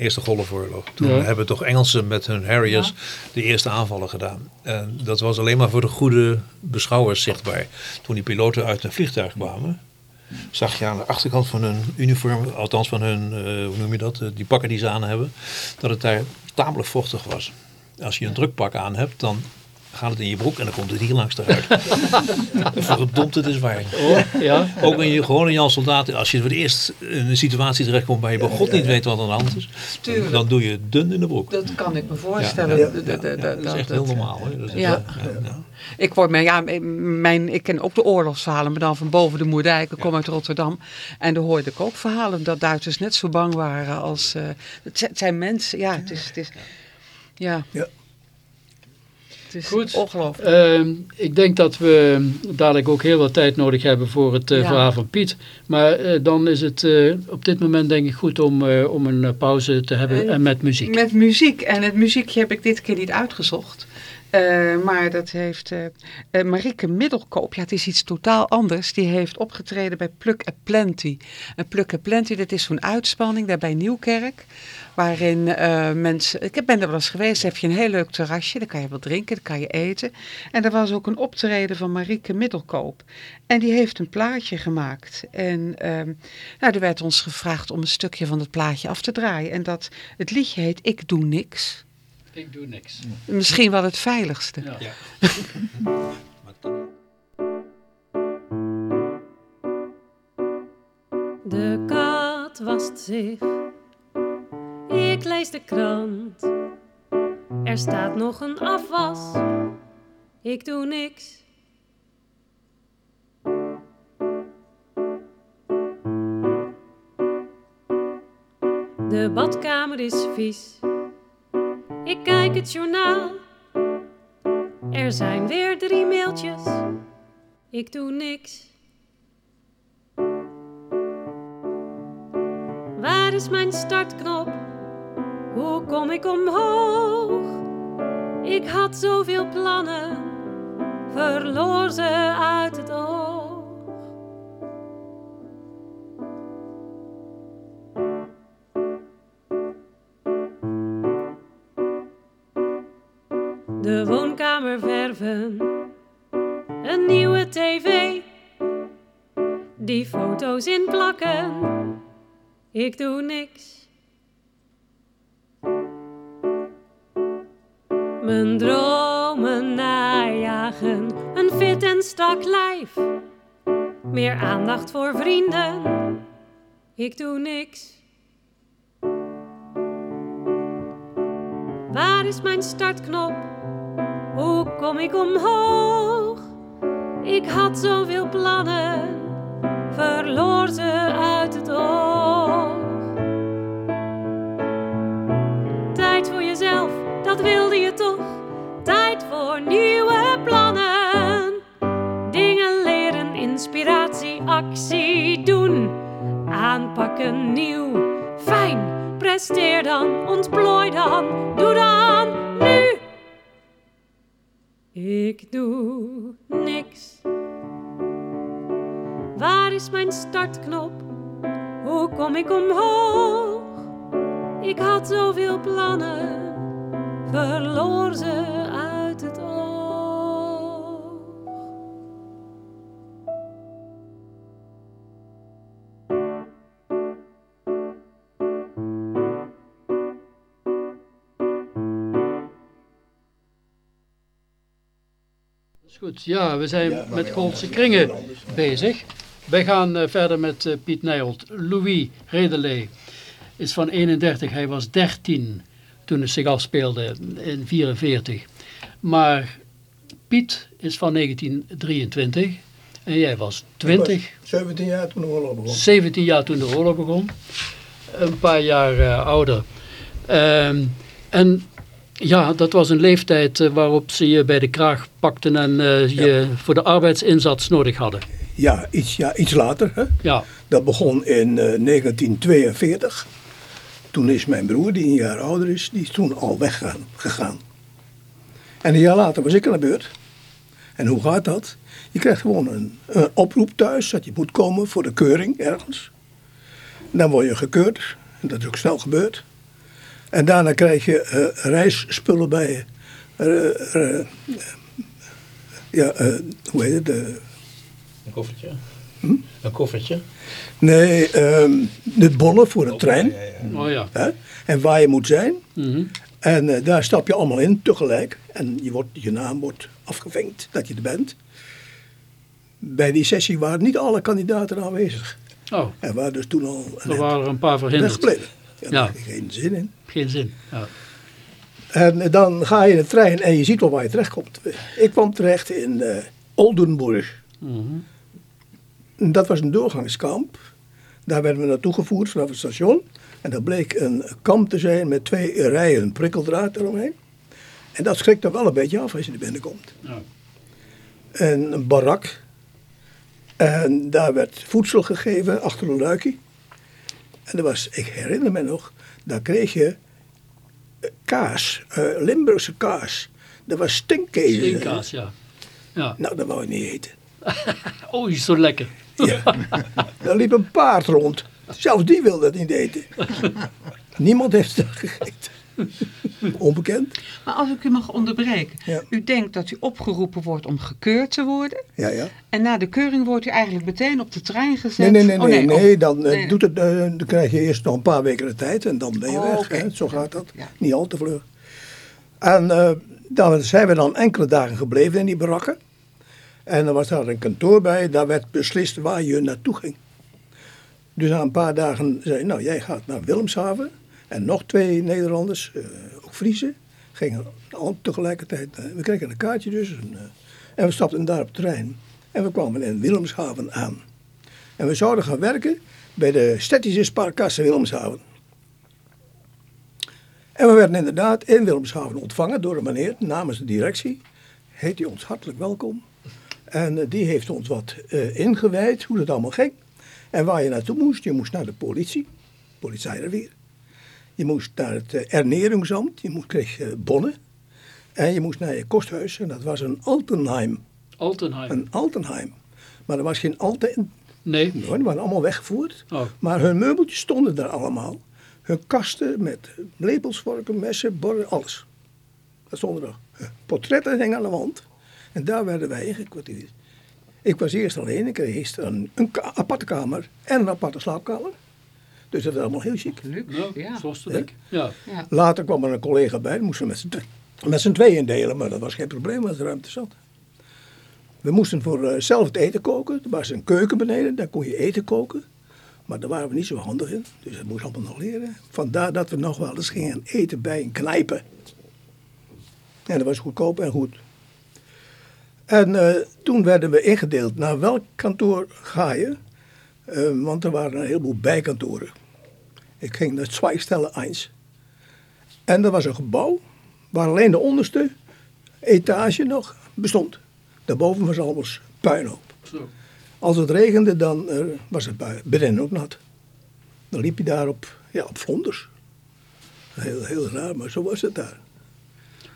eerste Golfoorlog, toen Ja. hebben toch Engelsen met hun Harriers de eerste aanvallen gedaan. En dat was alleen maar voor de goede beschouwers zichtbaar. Toen die piloten uit een vliegtuig kwamen, zag je aan de achterkant van hun uniform, althans van hun, eh, hoe noem je dat, eh, die pakken die ze aan hebben, dat het daar tamelijk vochtig was. Als je een drukpak aan hebt, dan gaat het in je broek en dan komt het hier langs eruit. *laughs* Verdomd, het is waar. Oh, ja. Ook in je, gewoon in Jan Soldaten, als je voor het eerst in een situatie terechtkomt waar je bij God niet weet wat er aan de hand is, Tuurlijk. dan doe je het dun in de broek. Dat kan ik me voorstellen. Ja, Dat- ja, dat- ja, dat- dat is echt dat- heel normaal. Hè? Ja. ja. Ik word me, ja, mijn, ik ken ook de oorlogsverhalen, maar dan van boven de Moerdijk. Ik kom uit Rotterdam. En daar hoorde ik ook verhalen dat Duitsers net zo bang waren als... eh, het, zijn, het zijn mensen, ja, het is... Het is ja. Ja. Het is Goed. ongelooflijk. Ehm, ik denk dat we dadelijk ook heel wat tijd nodig hebben voor het eh, Ja. verhaal van Piet. Maar eh, dan is het eh, op dit moment denk ik goed om, om een pauze te hebben en met muziek. Met muziek. En het muziekje heb ik dit keer niet uitgezocht. Eh, maar dat heeft eh, Marieke Middelkoop. Ja, het is iets totaal anders. Die heeft opgetreden bij Pluk a Plenty. En Pluk a Plenty, dat is zo'n uitspanning daar bij Nieuwkerk. Waarin mensen... Ik ben er wel eens geweest. Heb je een heel leuk terrasje. Daar kan je wat drinken, daar kan je eten. En er was ook een optreden van Marieke Middelkoop. En die heeft een plaatje gemaakt. En ehm, nou, er werd ons gevraagd om een stukje van het plaatje af te draaien. En dat, het liedje heet Ik Doe Niks. Ik doe niks. Misschien wel het veiligste. Ja. *laughs* De kat wast zich. Ik lees de krant. Er staat nog een afwas. Ik doe niks. De badkamer is vies. Ik kijk het journaal. Er zijn weer drie mailtjes. ik doe niks. Waar is mijn startknop? Hoe kom ik omhoog? Ik had zoveel plannen, verloor ze uit het oog. Een nieuwe tv, die foto's inplakken. Ik doe niks. Mijn dromen najagen, een fit en strak lijf. Meer aandacht voor vrienden. Ik doe niks. Waar is mijn startknop? Hoe kom ik omhoog? Ik had zoveel plannen, verloor ze uit het oog. Tijd voor jezelf, dat wilde je toch? Tijd voor nieuwe plannen. Dingen leren, inspiratie, actie doen. Aanpakken, nieuw, fijn. Presteer dan, ontplooi dan, doe dan. Ik doe niks. Waar is mijn startknop? Hoe kom ik omhoog? Ik had zoveel plannen, verloor ze goed. Ja, we zijn met Goldse Kringen bezig. Wij gaan eh, verder met eh, Piet Nijholt. Louis Redeley is van 31. Hij was 13 toen het zich afspeelde in 44. Maar Piet is van 1923 en jij was 20. 17 jaar toen de oorlog begon. 17 jaar toen de oorlog begon. Een paar jaar eh, ouder. Ehm, en ja, dat was een leeftijd eh, waarop ze je bij de kraag pakten en eh, je voor de arbeidsinzats nodig hadden. Ja, iets, ja, iets later. Hè? Ja, Dat begon in eh, 1942. Toen is mijn broer, die een jaar ouder is, die is toen al weggegaan. gegaan. En een jaar later was ik aan de beurt. En hoe gaat dat? Je krijgt gewoon een, een oproep thuis dat je moet komen voor de keuring ergens. Dan word je gekeurd. En dat is ook snel gebeurd. En daarna krijg je eh, reisspullen bij je. Eh, eh, ja, eh, hoe heet het? Een koffertje. Hm? Een koffertje. nee, ehm, de bollen voor de trein. oh ja. Hè? En waar je moet zijn. Mhm. En daar stap je allemaal in tegelijk. En je, wordt, je naam wordt afgevinkt dat je er bent. Bij die sessie waren niet alle kandidaten aanwezig. Oh, Er waren dus toen al er waren er een paar verhinderd. Ja, daar had ik geen zin in. Geen zin. Ja. En dan ga je in de trein en je ziet wel waar je terechtkomt. Ik kwam terecht in eh, Oldenburg. Mhm. En Dat was een doorgangskamp. Daar werden we naartoe gevoerd vanaf het station. En dat bleek een kamp te zijn met twee rijen prikkeldraad eromheen. En dat schrikt er wel een beetje af als je er binnenkomt. Ja. En een barak. En daar werd voedsel gegeven achter een luikje. En dat was, ik herinner me nog, daar kreeg je eh, kaas, eh, Limburgse kaas. Dat was stinkkees. Steenkaas, ja. ja. Nou, dat wou ik niet eten. *laughs* Oh, is zo lekker. Ja. *laughs* Daar liep een paard rond. Zelfs die wilde het niet eten. *laughs* Niemand heeft het gegeten. *laughs* Onbekend? Maar als ik u mag onderbreken. Ja. U denkt dat u opgeroepen wordt om gekeurd te worden. Ja, ja. En na de keuring wordt u eigenlijk meteen op de trein gezet. Nee, nee, nee, Oh, nee, nee, oh. dan, eh, Nee, doet het, eh, dan krijg je eerst nog een paar weken de tijd en dan ben je Oh, weg. Hè? Zo gaat dat. Ja. Niet al te vlug. En eh, dan zijn we dan enkele dagen gebleven in die barakken. En er was daar een kantoor bij, daar werd beslist waar je naartoe ging. Dus na een paar dagen zei nou jij gaat naar Willemshaven. En nog twee Nederlanders, eh, ook Friese, gingen tegelijkertijd. eh, we kregen een kaartje dus. En, eh, en we stapten daar op de trein. En we kwamen in Willemshaven aan. En we zouden gaan werken bij de Stettische Sparkasse Willemshaven. En we werden inderdaad in Willemshaven ontvangen door een meneer namens de directie. Heet hij ons hartelijk welkom. En die heeft ons wat ingewijd hoe het allemaal ging. En waar je naartoe moest, je moest naar de politie, politie Je moest naar het uh, ernährungsamt, je moest, kreeg uh, bonnen. En je moest naar je kosthuis en dat was een Altenheim. Altenheim. Een Altenheim. Maar er was geen Alten. Nee. Die waren allemaal weggevoerd. Oh. Maar hun meubeltjes stonden daar allemaal. Hun kasten met lepels, vorken, messen, borden, alles. Dat stonden er. Portretten hingen aan de wand. En daar werden wij ingekwartierd. Ik was eerst alleen. Ik kreeg eerst een, een aparte kamer en een aparte slaapkamer. Dus dat was allemaal heel chic. Luxe, ja. zoals. Ja. ja. Later kwam er een collega bij. Die moesten we met z'n tweeën delen. Maar dat was geen probleem als er ruimte zat. We moesten voor eh, zelf het eten koken. Er was een keuken beneden. Daar kon je eten koken. Maar daar waren we niet zo handig in. Dus dat moest allemaal nog leren. Vandaar dat we nog wel eens gingen eten bij een knijpen. En dat was goedkoop en goed. En eh, toen werden we ingedeeld naar welk kantoor ga je. Eh, want er waren een heleboel bijkantoren. Ik ging naar Zweigstelle 1. En er was een gebouw waar alleen de onderste etage nog bestond. Daarboven was alles puinhoop. Zo. Als het regende, dan eh, was het binnen ook nat. Dan liep je daar op, ja, op vlonders. Heel, heel raar, maar zo was het daar.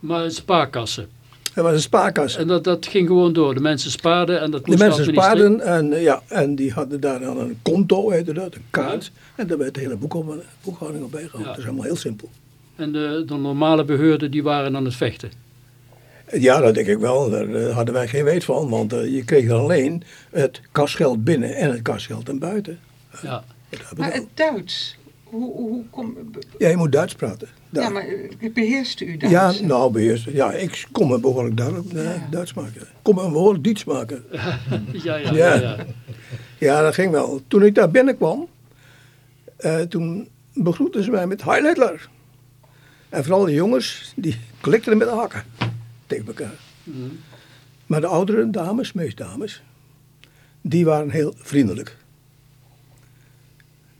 Maar spaarkassen. Er was een spaarkas. En dat, dat ging gewoon door. De mensen spaarden en dat De moest mensen administreren. spaarden en, eh, ja, en die hadden daar dan een konto, heette dat, een kaart. En daar werd de hele boekhouding boekhouding op bijgehouden. Ja. Dat is allemaal heel simpel. En de, de normale beheerden die waren aan het vechten. Ja, dat denk ik wel. Daar eh, hadden wij geen weet van. Want eh, je kreeg alleen het kasgeld binnen en het kasgeld en buiten. Ja. Dat Maar het Duits, hoe, hoe kom, Ja, je moet Duits praten. Ja, maar eh, beheerste u Duits? Ja, nou beheerst. Ja, ik kon me behoorlijk duidelijk eh, Duits maken. Ik kon me behoorlijk Duits maken. *laughs* Ja, ja, ja. Ja. ja. Ja, dat ging wel. Toen ik daar binnenkwam, eh, toen begroetten ze mij met Heil Hitler. En vooral de jongens, die klikten met de hakken tegen elkaar. Mhm. Maar de oudere dames, meest dames, die waren heel vriendelijk.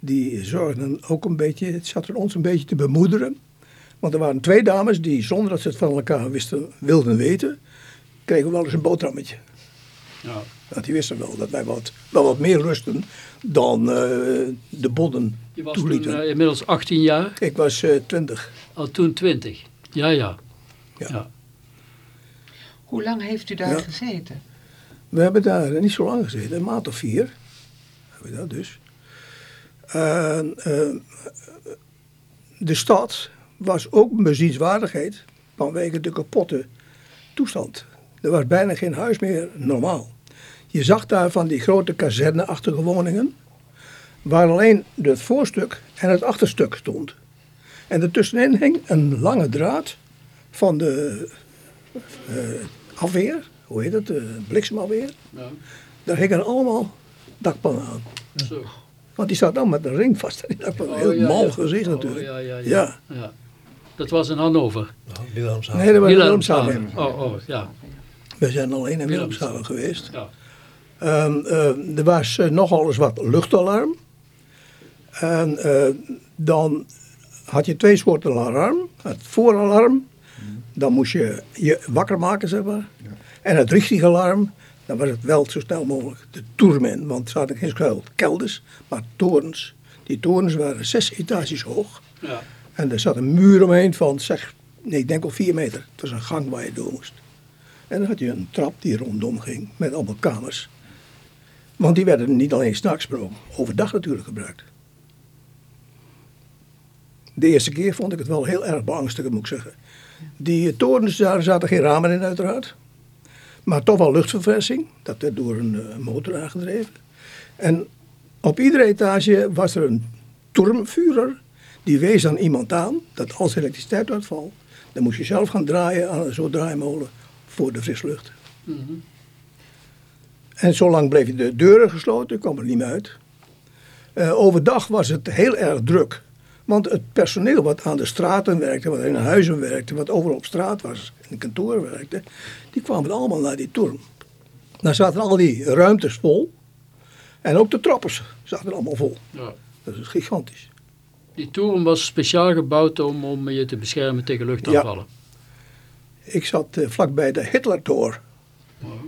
Die zorgden ook een beetje, het zat er ons een beetje te bemoederen. Want er waren twee dames die, zonder dat ze het van elkaar wisten, wilden weten, kregen wel eens een boterhammetje. Ja. Want die wisten wel dat wij wat, wel wat meer rusten dan eh, de bodden Je was toen eh, inmiddels 18 jaar, Ik was eh, twintig. al toen 20. Ja, ja. Ja. ja. Hoe lang heeft u daar Ja. gezeten? We hebben daar niet zo lang gezeten, een maand of vier. Hebben we dat dus. Eh, de stad was ook een bezienswaardigheid vanwege de kapotte toestand. Er was bijna geen huis meer normaal. Je zag daar van die grote kazerneachtige woningen, waar alleen het voorstuk en het achterstuk stond. En ertussenin hing een lange draad van de eh, afweer, hoe heet het, de bliksemafweer. ja. Daar hingen allemaal dakpannen aan. Zo. Want die zat dan met een ring vast. *laughs* Die dakpan, Oh, heel ja, mal ja. gezicht Oh, natuurlijk. ja, ja, ja. Ja. ja. Dat was in Hannover. Wilhelmshaven. Nee, dat was Wilhelmshaven. Oh, oh, ja. We zijn alleen in Wilhelmshaven geweest. ja. Ehm, eh, er was eh, nogal eens wat luchtalarm. En eh, dan had je twee soorten alarm. Het voeralarm, dan moest je je wakker maken, zeg maar. En het richtige alarm, dan was het wel zo snel mogelijk de toermen. Want ze hadden geen schuil kelders, maar torens. Die torens waren zes etages hoog. ja. En er zat een muur omheen van, zeg, nee, ik denk wel vier meter. Het was een gang waar je door moest. En dan had je een trap die rondom ging met allemaal kamers. Want die werden niet alleen s'nachts, maar overdag natuurlijk gebruikt. De eerste keer vond ik het wel heel erg beangstigend, moet ik zeggen. Die torens, daar zaten geen ramen in uiteraard. Maar toch wel luchtverfrissing. Dat werd door een eh, motor aangedreven. En op iedere etage was er een turmvurer. Die wees aan iemand aan dat als elektriciteit uitvalt, dan moest je zelf gaan draaien aan zo'n draaimolen voor de frislucht. Mhm. En zolang bleef je de deuren gesloten, kwam er niet meer uit. Eh, overdag was het heel erg druk. Want het personeel wat aan de straten werkte, wat in huizen werkte, wat overal op straat was, in kantoor werkte, die kwamen allemaal naar die toren. Daar zaten al die ruimtes vol. En ook de trappers zaten allemaal vol. ja. Dat is gigantisch. Die toren was speciaal gebouwd om, om je te beschermen tegen luchtaanvallen. Ik zat eh, vlakbij de Hitlertor.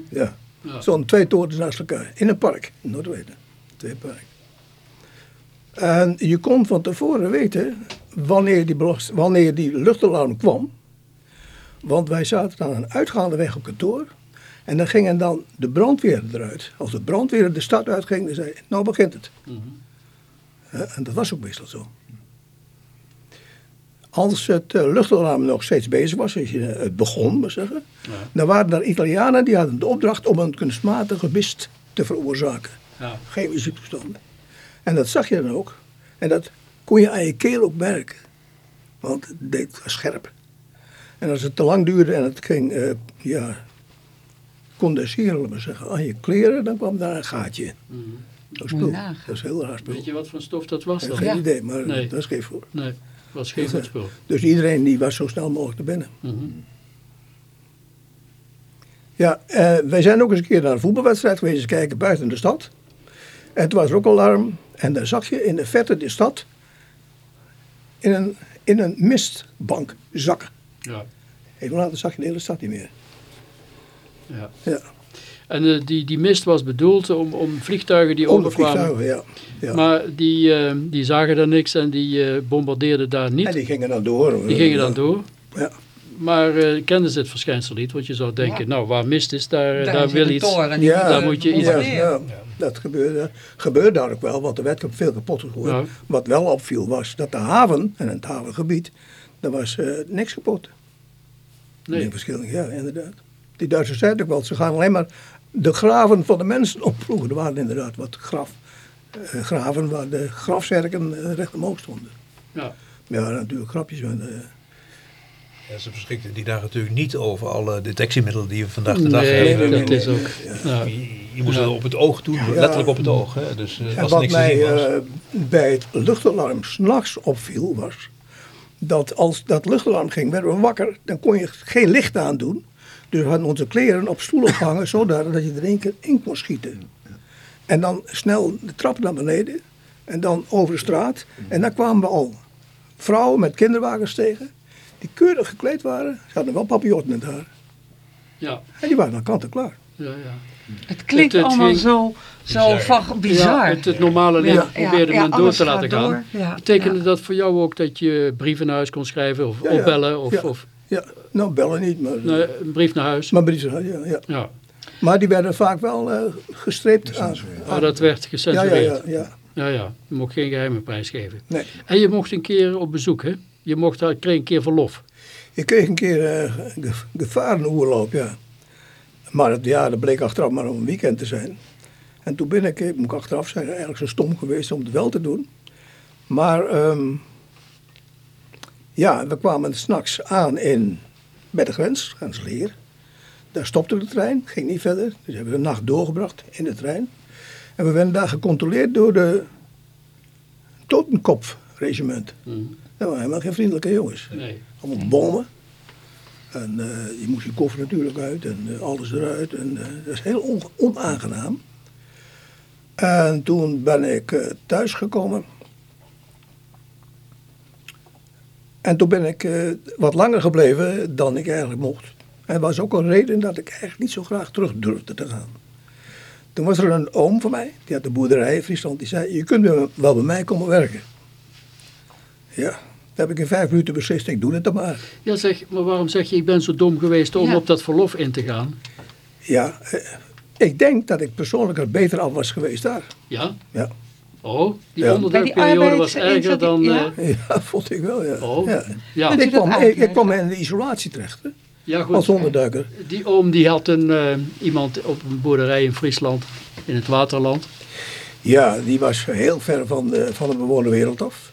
Ja. Ja. Zo'n twee torens naast elkaar. In een park. In Noordweden. Twee parken. En je kon van tevoren weten wanneer die, wanneer die luchtalarm kwam. Want wij zaten aan een uitgaande weg op kantoor. En dan gingen dan de brandweer eruit. Als de brandweer de stad uitging, dan zei nou begint het. Hè, en dat was ook meestal zo. Als het eh, luchtalarm nog steeds bezig was, als je eh, het begon, maar zeggen, dan waren er Italianen die hadden de opdracht om een kunstmatige mist te veroorzaken. Ja. Chemische toestanden. En dat zag je dan ook. En dat kon je aan je keel ook merken. Want het deed was scherp. En als het te lang duurde en het ging eh, ja, condenseren, laten we zeggen, aan je kleren, dan kwam daar een gaatje in. Dat je spul. nagaan. Dat is heel raar spul. Weet je wat voor stof dat was dan? geen idee, maar Nee. dat is geen voor. Nee, het was geen goed spul. *laughs* Dus iedereen die was zo snel mogelijk naar binnen. Mhm. Ja, eh, wij zijn ook eens een keer naar een voetbalwedstrijd geweest kijken buiten de stad. Toen was ook alarm. En dan zag je in de verte de stad in een, in een mistbank zakken. Ja, Even later zag je de hele stad niet meer. ja. Ja, En eh, die, die mist was bedoeld om, om vliegtuigen die overkwamen. vliegtuigen, ja. ja. Maar die, eh, die zagen daar niks en die eh, bombardeerden daar niet. en die gingen dan door. Die gingen dan door. Ja. Maar eh, kenden ze het verschijnsel niet? Want je zou denken, nou waar mist is, daar, daar, is wil iets. toren, Ja, Daar moet je iets- ja, dat gebeurde, gebeurde daar ook wel, want er werd ook veel kapot gegooid. Ja. Wat wel opviel was dat de haven, en het havengebied, daar was eh, niks kapot. Nee. Nee. verschillend, ja, inderdaad. Die Duitsers zeiden ook wel, ze gaan alleen maar de graven van de mensen opvroegen. Er waren inderdaad wat graf, eh, graven waar de grafzerken eh, recht omhoog stonden. Ja. Ja, natuurlijk grapjes. Maar, eh, Ja, ze beschikten die dagen natuurlijk niet over alle detectiemiddelen die we vandaag de dag Nee, hebben. dat nee, is ook. Ja. Je, je moest Ja. het op het oog doen, letterlijk op het oog. Hè? Dus eh, en als er wat niks mij was. eh, bij het luchtalarm s'nachts opviel was dat als dat luchtalarm ging, werden we wakker, dan kon je geen licht aandoen. Dus we hadden onze kleren op stoel opgehangen, zodat dat je er één keer in kon schieten. En dan snel de trap naar beneden en dan over de straat. En dan kwamen we al vrouwen met kinderwagens tegen, die keurig gekleed waren. Ze hadden wel papillotten in het haar. Ja, En die waren dan kant en klaar. ja, ja. Het klinkt Het- het allemaal ging- zo, zo Bizar. van bizar. Ja, het, het normale leven Ja, probeerde ja, men door te laten gaan. Betekende ja. dat voor jou ook dat je brieven naar huis kon schrijven of Ja, ja. opbellen of, Ja. of Ja, nou bellen niet, maar, nee, een brief naar huis? maar brieven, ja, ja. Ja, Maar die werden vaak wel eh, gestreept aan. oh, dat werd ja, gecensureerd. ja, ja. Ja, ja. Je mocht geen geheime prijs geven. Nee. En je mocht een keer op bezoek, hè? Je mocht, daar- kreeg een keer verlof. Ik kreeg een keer eh ge- ja. Maar het, ja, dat bleek achteraf maar om een weekend te zijn. En toen ben ik, ik moet ik achteraf zeggen, eigenlijk zo stom geweest om het wel te doen. Maar ehm, ja, we kwamen s'nachts aan in, bij de grens, grensleer. Daar stopte de trein, ging niet verder. Dus hebben we de nacht doorgebracht in de trein. En we werden daar gecontroleerd door de Totenkopregiment. Dat waren helemaal geen vriendelijke jongens. Nee. Allemaal bommen. En eh, je moest je koffer natuurlijk uit en eh, alles eruit. En eh, dat is heel on- onaangenaam. En toen ben ik thuisgekomen. En toen ben ik wat langer gebleven dan ik eigenlijk mocht. En dat was ook een reden dat ik eigenlijk niet zo graag terug durfde te gaan. Toen was er een oom van mij, die had de boerderij in Friesland, die zei, je kunt wel bij mij komen werken. Ja, heb ik in vijf minuten beslist, ik doe het dan maar. Ja, zeg, maar waarom zeg je, ik ben zo dom geweest om Ja. op dat verlof in te gaan? Ja, eh, ik denk dat ik persoonlijk er beter af was geweest daar. Ja? Ja, Oh, die Ja. die was erger dan... arbeidsinzet- eh, ja *laughs* vond ik wel, ja. Oh, ja. ja. Ik kwam, ik, ik uitleggen? kwam in de isolatie terecht, hè, ja, goed. als onderduiker. Die oom die had een, eh, iemand op een boerderij in Friesland, in het Waterland. Ja, die was heel ver van de, van de bewoonde wereld af.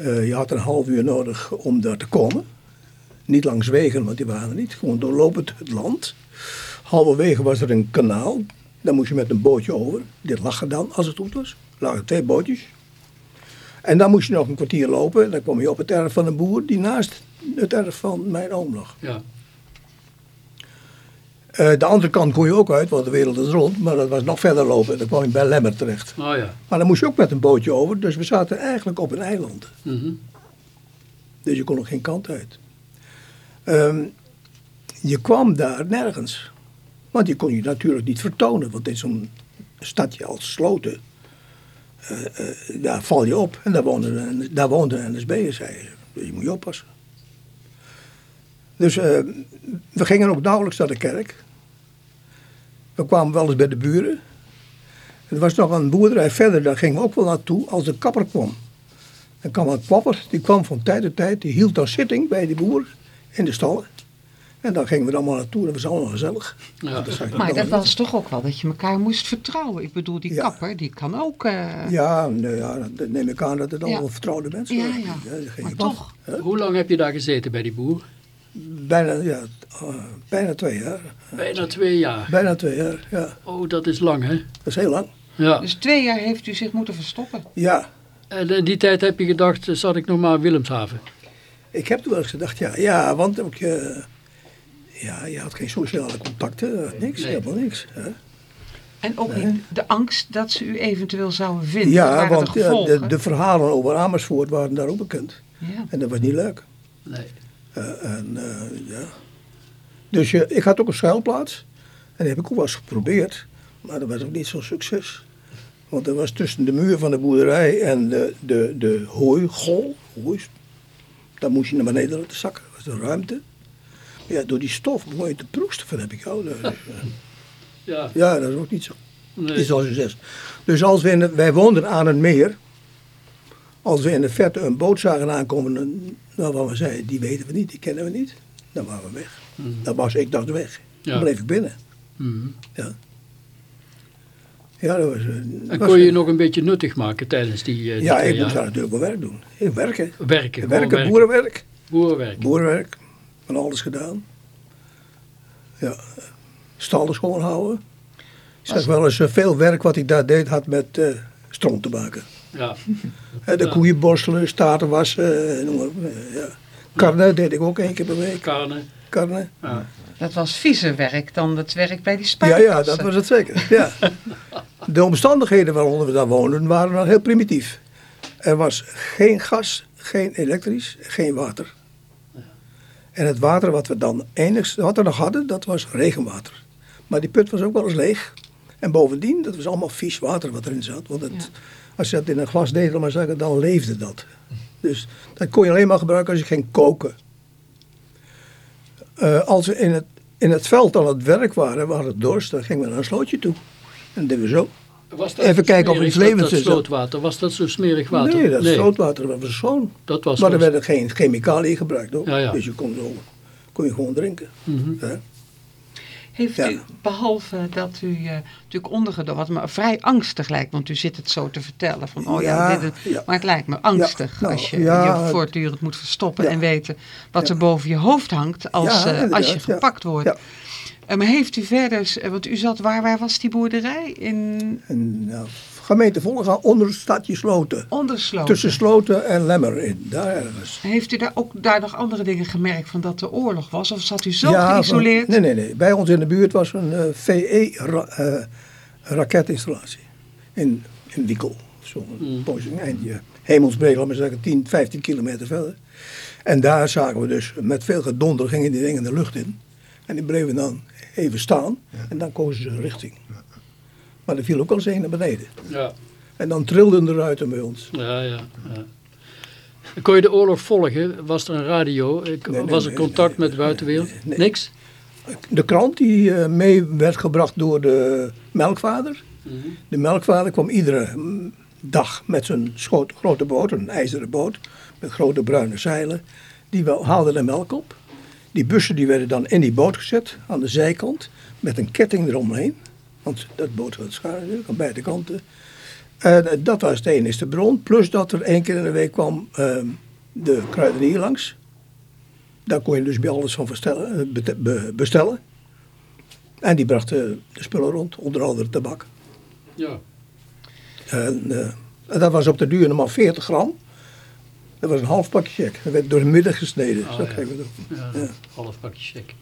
Eh, je had een half uur nodig om daar te komen. Niet langs wegen, want die waren er niet. Gewoon doorlopend het land. Halverwege was er een kanaal. Daar moest je met een bootje over. Dit lag er dan, als het goed was. Er lagen twee bootjes. En dan moest je nog een kwartier lopen. Dan kwam je op het erf van een boer die naast het erf van mijn oom lag. Ja. Eh, de andere kant kon je ook uit, want de wereld is rond. Maar dat was nog verder lopen. Dan kwam je bij Lemmer terecht. Oh ja. Maar dan moest je ook met een bootje over. Dus we zaten eigenlijk op een eiland. Mhm. Dus je kon nog geen kant uit. Ehm, je kwam daar nergens. Want die kon je natuurlijk niet vertonen. Want in zo'n stadje als Sloten, eh, eh, daar val je op. En daar woonden, daar woonden NSB'ers, zei je. Dus je moet je oppassen. Dus eh, we gingen ook nauwelijks naar de kerk. We kwamen wel eens bij de buren. Er was nog een boerderij verder, daar gingen we ook wel naartoe als de kapper kwam. Dan kwam een kapper, die kwam van tijd tot tijd, die hield dan zitting bij die boer in de stallen. En dan gingen we dan allemaal naartoe, dat was allemaal gezellig. Ja. Dat Maar dat was toch ook wel dat je elkaar moest vertrouwen. Ik bedoel, die Ja. kapper, die kan ook... eh, Ja, nou ja, dat neem ik aan dat het allemaal Ja. vertrouwde mensen Ja, waren. ja. ging maar toch. Hoe lang heb je daar gezeten bij die boer? Bijna, ja, eh, bijna twee jaar. Bijna twee jaar. Bijna twee jaar, ja. Oh, dat is lang, hè? Dat is heel lang. Ja. Dus twee jaar heeft u zich moeten verstoppen. Ja, En in die tijd heb je gedacht, eh, zat ik nog maar in Willemshaven. ik heb toen wel eens gedacht, ja, ja want ook, eh, ja, je had geen sociale contacten, niks, Nee. helemaal niks. Hè. En ook niet de angst dat ze u eventueel zouden vinden. Ja, want de de, de verhalen over Amersfoort waren daar ook bekend. Ja. En dat was niet leuk. Nee. Eh, en, eh, ja. Dus eh, ik had ook een schuilplaats. En die heb ik ook wel eens geprobeerd. Maar dat was ook niet zo'n succes. Want er was tussen de muur van de boerderij en de, de, de hooigol, hooi, daar moest je naar beneden laten zakken. Dat was de ruimte. Ja, door die stof begon je te proesten van heb ik jou. Is, Ja. ja, dat is ook niet zo. Nee. Niet zo'n succes. Dus als we in wij woonden aan het meer. Als we in de verte een boot zagen aankomen, dan, we zeiden, die weten we niet, die kennen we niet. Dan waren we weg. Dan was ik dacht weg. Ja. Dan bleef ik binnen. Mhm. Ja. Ja, dat was... eh, En was- kon je je nog een beetje nuttig maken tijdens die, eh, die Ja, ik moest jaar? daar natuurlijk wel werk doen. Werken. Werken, Werken, werken. boerenwerk. Boerenwerk. Boerenwerk. Van alles gedaan. Ja. Stallen schoonhouden. Ik zeg wel eens, eh, veel werk wat ik daar deed had met stront te maken. Ja. Hè, de Ja. koeien borstelen, staarten wassen, eh, noem maar op. eh, Ja. Karnen deed ik ook één keer per week. Karnen. Ja. Dat was viezer werk dan het werk bij die Ja, spuitkassen. ja, dat was het zeker. Ja. *laughs* De omstandigheden waaronder we daar woonden waren dan heel primitief. Er was geen gas, geen elektrisch, geen water. En het water wat we dan enigst wat we nog hadden, dat was regenwater. Maar die put was ook wel eens leeg. En bovendien, dat was allemaal vies water wat erin zat. Want het, Ja. Als je dat in een glas deed, maar zeggen, dan leefde dat. Dus dat kon je alleen maar gebruiken als je ging koken. Eh, als we in het, in het veld aan het werk waren, we hadden dorst, dan gingen we naar een slootje toe. En dat deden we zo. Was dat Even kijken of er smerig, iets levends dat is. slootwater, was dat zo smerig water? Nee, dat slootwater dat was schoon. Dat was maar er werden geen chemicaliën gebruikt hoor. Ja, ja. Dus je kon, zo, kon je gewoon drinken. Mhm. Heeft Ja. u, behalve dat u eh, natuurlijk ondergedoken, wat me vrij angstig lijkt, want u zit het zo te vertellen van, oh ja, Ja, dit, ja. maar het lijkt me angstig nou, als je je voortdurend moet verstoppen en weten wat er boven je hoofd hangt als, eh, als je gepakt wordt. Eh, maar heeft u verder, want u zat, waar, waar was die boerderij? In En, nou, gemeente Volga onder het stadje Sloten. Ondersloten. Tussen Sloten en Lemmer in, daar ergens. Heeft u daar ook daar nog andere dingen gemerkt van dat er oorlog was? Of zat u zo Ja, van- geïsoleerd? nee, nee, nee. Bij ons in de buurt was een eh, VE-raketinstallatie. in, in Wiekel. Zo'n Mm. poosje, een eindje. Hemelsbreed, laat maar zeggen, 10, 15 kilometer verder. En daar zagen we dus met veel gedonder gingen die dingen de lucht in. En die bleven dan even staan. En dan kozen ze een richting. Maar er viel ook al eens een naar beneden. Ja, En dan trilden de ruiten bij ons. ja, ja. ja. Kon je de oorlog volgen? Was er een radio? Nee, was er nee, contact nee, met de buitenwereld? Niks? De krant die eh, mee werd gebracht door de melkvader. Mhm. De melkvader kwam iedere mm, dag met zijn schoot- grote boot, een ijzeren boot, met grote bruine zeilen. Die wel- haalde de melk op. Die bussen die werden dan in die boot gezet, aan de zijkant, met een ketting eromheen. Want dat boot had schaar natuurlijk, aan beide kanten. En eh, dat was de enige bron. Plus dat er één keer in de week kwam ehm, de kruidenier langs. Daar kon je dus bij alles van eh, be- bestellen. En die bracht eh, de spullen rond, onder andere tabak. Ja. En, dat was op de duur nog maar 40 gram. Dat was een half pakje check. Dat werd door de midden gesneden. Dat. Ja, Ja. half pakje check.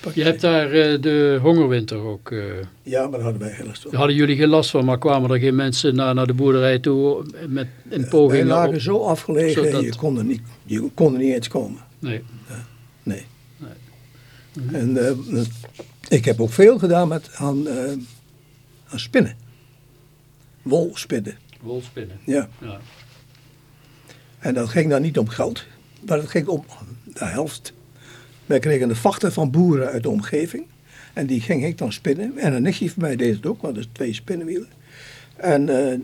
Pakje Je hebt daar eh, de hongerwinter ook. eh, Ja, maar daar hadden wij geen last van. daar hadden jullie geen last van, maar kwamen er geen mensen naar, naar de boerderij toe met in Wij pogingen? lagen op- zo afgelegen, zodat- je, kon er niet, je kon er niet eens komen. Nee. Nee. Nee. En eh, Ik heb ook veel gedaan met aan, eh, aan spinnen. Wolspinnen, Wolspinnen. ja. Ja. En dat ging dan niet om geld, maar het ging om de helft. Wij kregen de vachten van boeren uit de omgeving. En die ging ik dan spinnen. En een nichtje van mij deed het ook, want is twee spinnenwielen. En eh,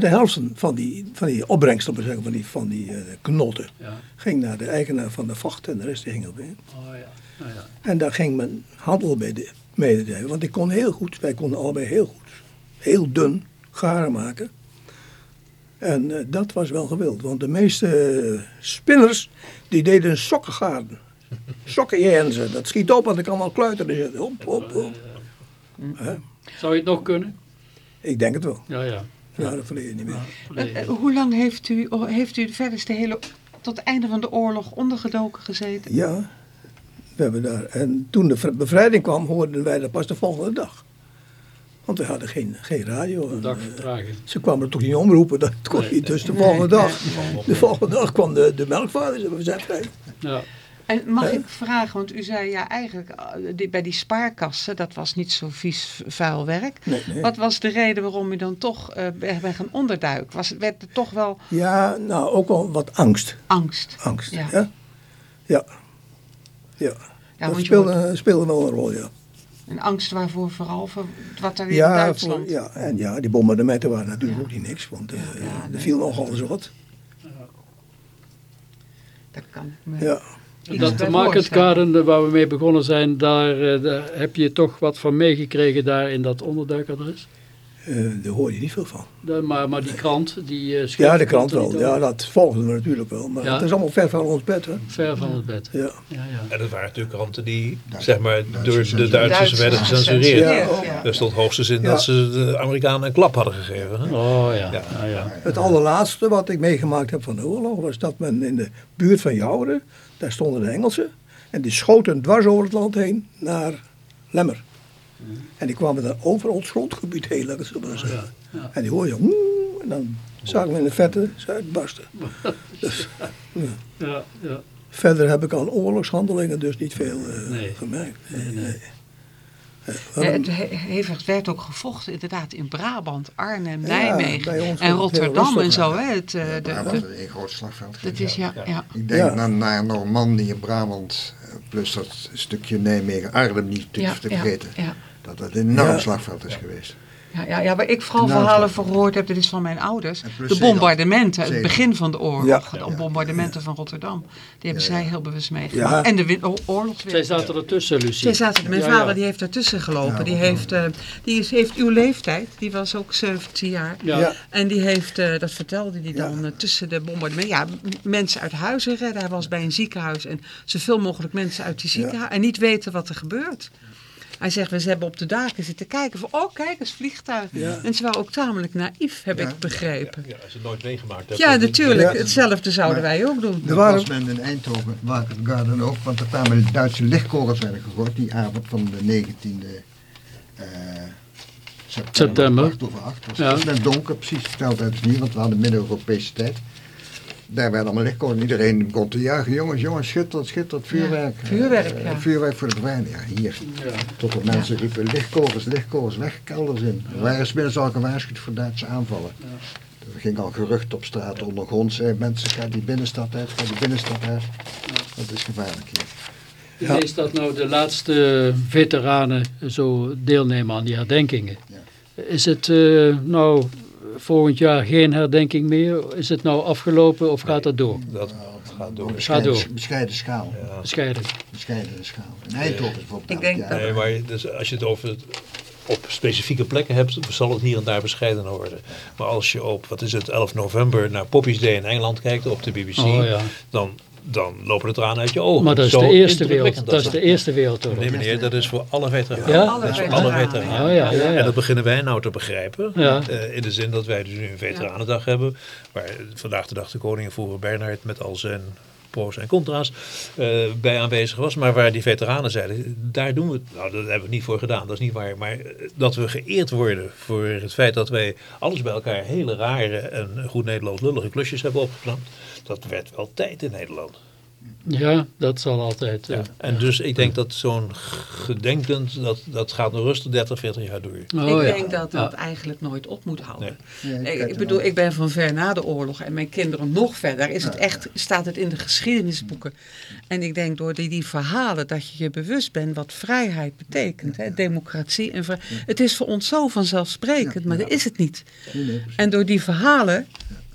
de, helft van die, van die opbrengst, zeggen, van die, van die eh, knotten, Ja. ging naar de eigenaar van de vacht en de rest ging erbij. Oh ja. Nou ja. En daar ging mijn handel mee de-. Want ik kon heel goed, wij konden allebei heel goed, heel dun garen maken. En eh, dat was wel gewild. Want de meeste spinners, die deden sokkengaren. Sokkenjensen, dat schiet op, want ik kan wel kluiteren zitten. Hop, hop, hop. Hè? Zou je het nog kunnen? Ik denk het wel. Ja, ja. Ja, dat verleer je niet meer. Eh, eh, hoe lang heeft u, oh, heeft u verder de hele, tot het einde van de oorlog ondergedoken gezeten? Ja, we hebben daar. En toen de bevrijding kwam, hoorden wij dat pas de volgende dag. Want we hadden geen, geen radio. Een En, dag vertraging. Ze kwamen er toch niet omroepen, dat kon Nee, niet. Dus de volgende Nee, dag, de volgende dag kwam de, de melkvader en we zijn vrij. Ja. En mag ik vragen, want u zei ja eigenlijk eh, bij die spaarkassen, dat was niet zo vies vuil werk. Nee, nee. Wat was de reden waarom u dan toch eh bent bent gaan onderduiken? Was, werd er toch wel Ja, nou ook wel wat angst. angst? Angst, Ja. ja. Ja. Ja. Ja, dat speelde, speelde wel een rol, ja. Een angst waarvoor vooral voor wat er in Ja, Duitsland. voor, ja, en ja, die bombardementen waren natuurlijk ook niet niks, want eh, Ja, er nee. viel nogal eens wat. Dat kan Ja. Dat de waar we mee begonnen zijn, daar, eh, daar heb je toch wat van meegekregen daar in dat onderduikadres? Eh, daar hoor je niet veel van. Maar, maar die krant, die eh, schrift Ja, de krant wel. Ja, dat volgden we natuurlijk wel. Maar Ja. het is allemaal ver van ons bed, hè. Ver van het bed. Ja. Ja, ja. En dat waren natuurlijk kranten die, Duits- zeg maar, Duits door de. Duitsers werden gecensureerd. Ja, Ja. ja. Er stond hoogstens in Ja. dat ze de Amerikanen een klap hadden gegeven. Hè? Oh ja. Ja. Ja. Ja, Het allerlaatste wat ik meegemaakt heb van de oorlog was dat men in de buurt van Jouweren, daar stonden de Engelsen, en die schoten dwars over het land heen naar Lemmer. En die kwamen dan over ons grondgebied heen, laat ik het zo maar zeggen. ja. En die hoor je, en dan zagen we in de vette Zuidbarsten. *laughs* Dus, ja. Verder heb ik aan oorlogshandelingen dus niet veel eh, Nee. gemerkt. Nee, Nee, Ja, het hevig werd ook gevochten inderdaad in Brabant, Arnhem, Ja, Nijmegen en Rotterdam en zo. ja. Hè? Het, eh, de- Brabant de- is een groot slagveld. dat is ja, ja. Ik denk Ja. naar, naar Normandië in Brabant, eh, plus dat stukje Nijmegen, Arnhem niet te, Ja, te ja, vergeten. ja. Dat het een enorm Ja. slagveld is geweest. Ja, ja, ja, waar ik vooral verhalen van gehoord heb, dat is van mijn ouders. De bombardementen, het begin van de oorlog. Ja. De bombardementen van Rotterdam. Die hebben zij heel bewust meegemaakt. Ja. En de win- o- Zij zaten ertussen, Lucie. Zij zaten, mijn Ja, vader die heeft ertussen gelopen. Ja, die heeft, eh, die is, heeft uw leeftijd, die was ook 17 jaar. Ja. Ja. En die heeft, eh, dat vertelde hij dan, eh, tussen de bombardementen. Ja, mensen uit huizen redden. Hij was bij een ziekenhuis en zoveel mogelijk mensen uit die ziekenhuis. En niet weten wat er gebeurt. Hij zegt, we hebben op de daken zitten kijken van, oh kijk eens, vliegtuigen. Ja. En ze waren ook tamelijk naïef, heb ik begrepen. Ja, als je het nooit meegemaakt hebt. Ja, dan- natuurlijk. Ja. Hetzelfde zouden wij ook doen. Er Dat waren- was men in Eindhoven, Wakengarden ook, want er kwamen Duitse lichtkogels werden gegooid die avond van de 19e eh, september. September. Acht over acht. Was, Ja. Het was net donker, precies verteld uit het niet, want we hadden midden-Europese tijd. Daar werden allemaal lichtkogels. Iedereen begon te juichen. Jongens, jongens, schitterend, schitterend vuurwerk. Ja, vuurwerk, Eh, ja. Vuurwerk voor de bevrijding. Ja, hier. Ja. Tot de mensen riepen lichtkogels, lichtkogels, weg, kelders in. Er waren smiddags al gewaarschuwd voor Duitse aanvallen. Er ging al gerucht op straat ondergronds. Hey, mensen, ga die binnenstad uit, ga die binnenstad uit. Dat is gevaarlijk hier. Ja. Is dat nou de laatste veteranen zo deelnemen aan die herdenkingen? Is het eh, nou volgend jaar geen herdenking meer? Is het nou afgelopen of gaat dat door? Dat gaat door. Bescheiden, door. bescheiden schaal. Bescheiden. Bescheiden schaal. Is bijvoorbeeld Ik denk jaar. Nee, maar dus als je het over het, op specifieke plekken hebt, zal het hier en daar bescheiden worden. Maar als je op, wat is het, 11 november naar Poppy's Day in Engeland kijkt op de BBC, Oh ja. dan, dan lopen de tranen uit je ogen. Maar dat is Zo de eerste wereld. Dat is de eerste wereldoorlog. Nee meneer, dat is voor alle veteranen. Ja? Alle Dat is voor alle veteranen. ja. Oh, ja, ja, ja. En dat beginnen wij nou te begrijpen. Ja. Eh, in de zin dat wij dus nu een veteranendag hebben. Waar vandaag de dag de koning vroeger Bernhard met al zijn pro's en contra's eh, bij aanwezig was. Maar waar die veteranen zeiden, daar doen we het. Nou, dat hebben we niet voor gedaan, dat is niet waar. Maar eh, dat we geëerd worden voor het feit dat wij alles bij elkaar hele rare en goed Nederlands lullige klusjes hebben opgeknapt. Dat werd wel tijd in Nederland. Ja, dat zal altijd. eh. En dus ik denk dat zo'n gedenkend, dat, dat gaat nog rustig 30, 40 jaar door. oh ik ja. denk dat dat Ja. eigenlijk nooit op moet houden. Ja, Ik, bedoel, ik ben van ver na de oorlog en mijn kinderen nog verder. Is het echt, staat het in de geschiedenisboeken. En ik denk door die, die verhalen dat je je bewust bent wat vrijheid betekent. Hè, democratie en vrij- Het is voor ons zo vanzelfsprekend, maar dat is het niet. Nee, nee. En door die verhalen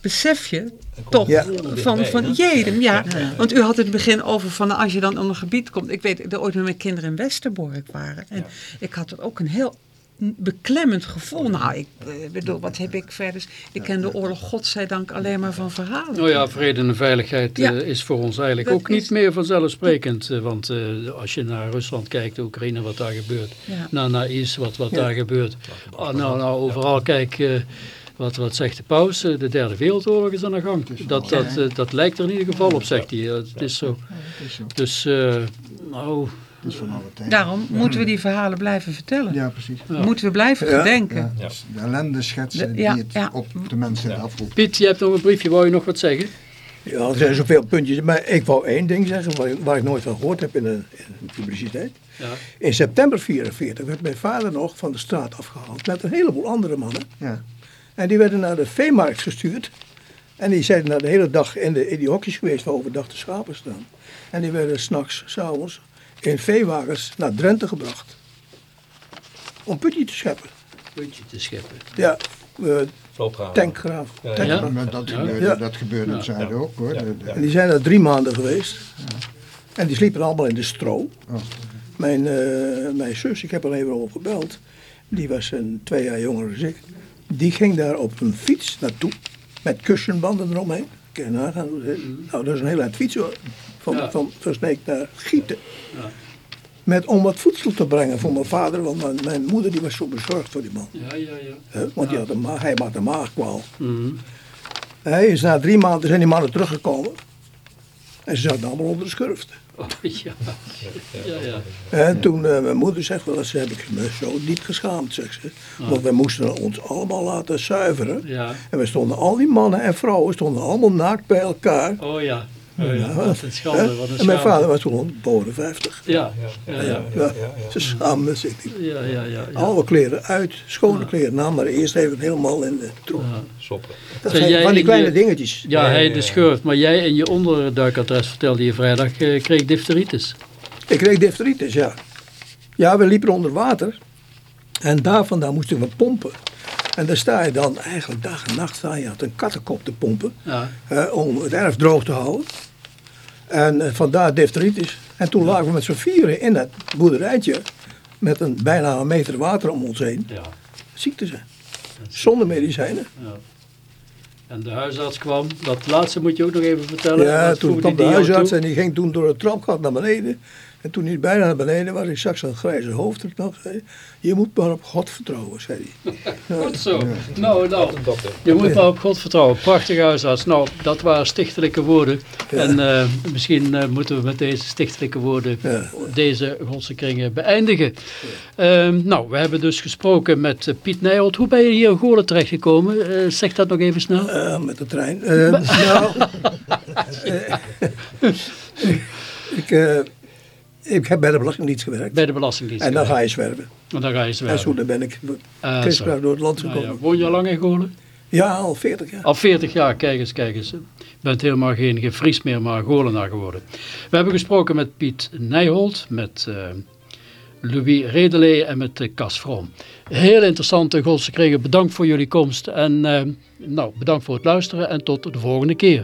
besef je toch Ja. van, van jedem. Ja. Want u had het in het begin over van als je dan op een gebied komt. Ik weet dat ooit met mijn kinderen in Westerbork waren. En ik had er ook een heel beklemmend gevoel. Nou, ik eh, bedoel, wat heb ik verder? Ik ken de oorlog godzijdank alleen maar van verhalen. Nou ja, vrede en veiligheid Ja. eh, is voor ons eigenlijk Dat ook niet is- meer vanzelfsprekend. eh, want eh, als je naar Rusland kijkt, Oekraïne, wat daar gebeurt. Ja. Naar, naar Is, wat, wat daar gebeurt. Ah, nou, nou, overal kijk, eh, wat, wat zegt de paus? Eh, de derde wereldoorlog is aan de gang. Dat, dat, eh, dat lijkt er in ieder geval op, zegt hij. Eh, Het is zo. Dus, eh, nou, Het is van alle tijden. Daarom moeten we die verhalen blijven vertellen. Ja, precies. Ja. Moeten we blijven Ja. gedenken. Ja, dus de ellende schetsen De- ja, die het ja. op de mensen afroept. Piet, je hebt nog een briefje, wou je nog wat zeggen? Ja, er zijn zoveel puntjes. Maar ik wou één ding zeggen waar ik, waar ik nooit van gehoord heb in de, in de publiciteit. Ja. In september 44 werd mijn vader nog van de straat afgehaald met een heleboel andere mannen. Ja. En die werden naar de veemarkt gestuurd. En die zijn na de hele dag in, de, in die hokjes geweest waar overdag de schapen staan. En die werden s'nachts, s'avonds, in veewagens naar Drenthe gebracht. Om putje te scheppen. Puntje te scheppen. Ja, Sloopgraven. tankgraaf. Ja, tankgraaf. Ja. Dat gebeurde, Ja. dat gebeurde in het zuiden ook hoor. En die zijn er drie maanden geweest. En die sliepen allemaal in de stro. Oh. Mijn, eh, mijn zus, ik heb er even op gebeld. Die was een twee jaar jonger dan ik. Die ging daar op een fiets naartoe. Met cushion-banden eromheen. Kun je nagaan. Nou, dat is een heel eind fietsen hoor. Van, Ja. van Versneek naar Gieten. Ja. Met om wat voedsel te brengen voor mijn vader. Want mijn, mijn moeder die was zo bezorgd voor die man. Ja, ja, ja. Want die had een ma- hij had een maagkwaal. Mhm. Hij is na drie maanden zijn die mannen teruggekomen. En ze zaten allemaal onder de schurft. Oh, *laughs* ja. Ja, ja. En toen eh, mijn moeder zegt wel eens, heb ik me zo diep geschaamd, zegt ze. Want wij moesten ons allemaal laten zuiveren. Ja. En we stonden, al die mannen en vrouwen stonden allemaal naakt bij elkaar. Oh ja. Ja. Ja, Wat een schande, hè? wat een en mijn vader was gewoon boven de 50. Ja, ja, ja. ja. Ja, ze schaamden zich niet. Ja, ja, ja. ja. Alle kleren uit, schone kleren na, maar eerst even helemaal in de troep. Soppen. Dat zijn jij van die in kleine je- dingetjes. Ja, Ja, hij ja, de schurft. Maar jij in je onderduikadres vertelde je vrijdag, eh, kreeg difteritis. Ik kreeg difteritis, ja. Ja, we liepen onder water. En daar vandaan moesten we pompen. En daar sta je dan eigenlijk dag en nacht sta je aan een kattenkop te pompen. Ja. eh, om het erf droog te houden. En eh, vandaar difteritis. En toen lagen we met z'n vieren in het boerderijtje. Met een bijna een meter water om ons heen. ja. Ziek te zijn. Zonder medicijnen. ja. En de huisarts kwam, dat laatste moet je ook nog even vertellen. Ja, toen kwam de huisarts toe? en die ging toen door het trapgat naar beneden. En toen hij bijna naar beneden was, ik zag zijn grijze hoofd er nog. Zei, hij, je moet maar op God vertrouwen, zei hij. *laughs* Goed zo. Nou, nou. Je moet maar op God vertrouwen. Prachtige huisarts. Nou, dat waren stichtelijke woorden. En eh, misschien eh, moeten we met deze stichtelijke woorden Ja. deze Godse kringen beëindigen. Ehm, nou, we hebben dus gesproken met eh, Piet Nijholt. Hoe ben je hier in Goorlen terechtgekomen? Zeg dat nog even snel. Eh, met de trein. *laughs* *laughs* Eh, nou, ik, eh, ik heb bij de Belastingdienst gewerkt. Bij de Belastingdienst. En dan ga je zwerven. En dan ga je En zwerven. zo dan ben ik Eh, kunstkracht zo. door het land Nou gekomen. ja, woon je al lang in Goorlen? Ja, al 40 jaar. Al 40 jaar, kijk eens, kijk eens. Je bent helemaal geen Gefries meer, maar Golenaar geworden. We hebben gesproken met Piet Nijholt, met eh, Louis Redelé en met uh, Cas Vroom. Heel interessante Godse kregen. Bedankt voor jullie komst en eh, nou, bedankt voor het luisteren en tot de volgende keer.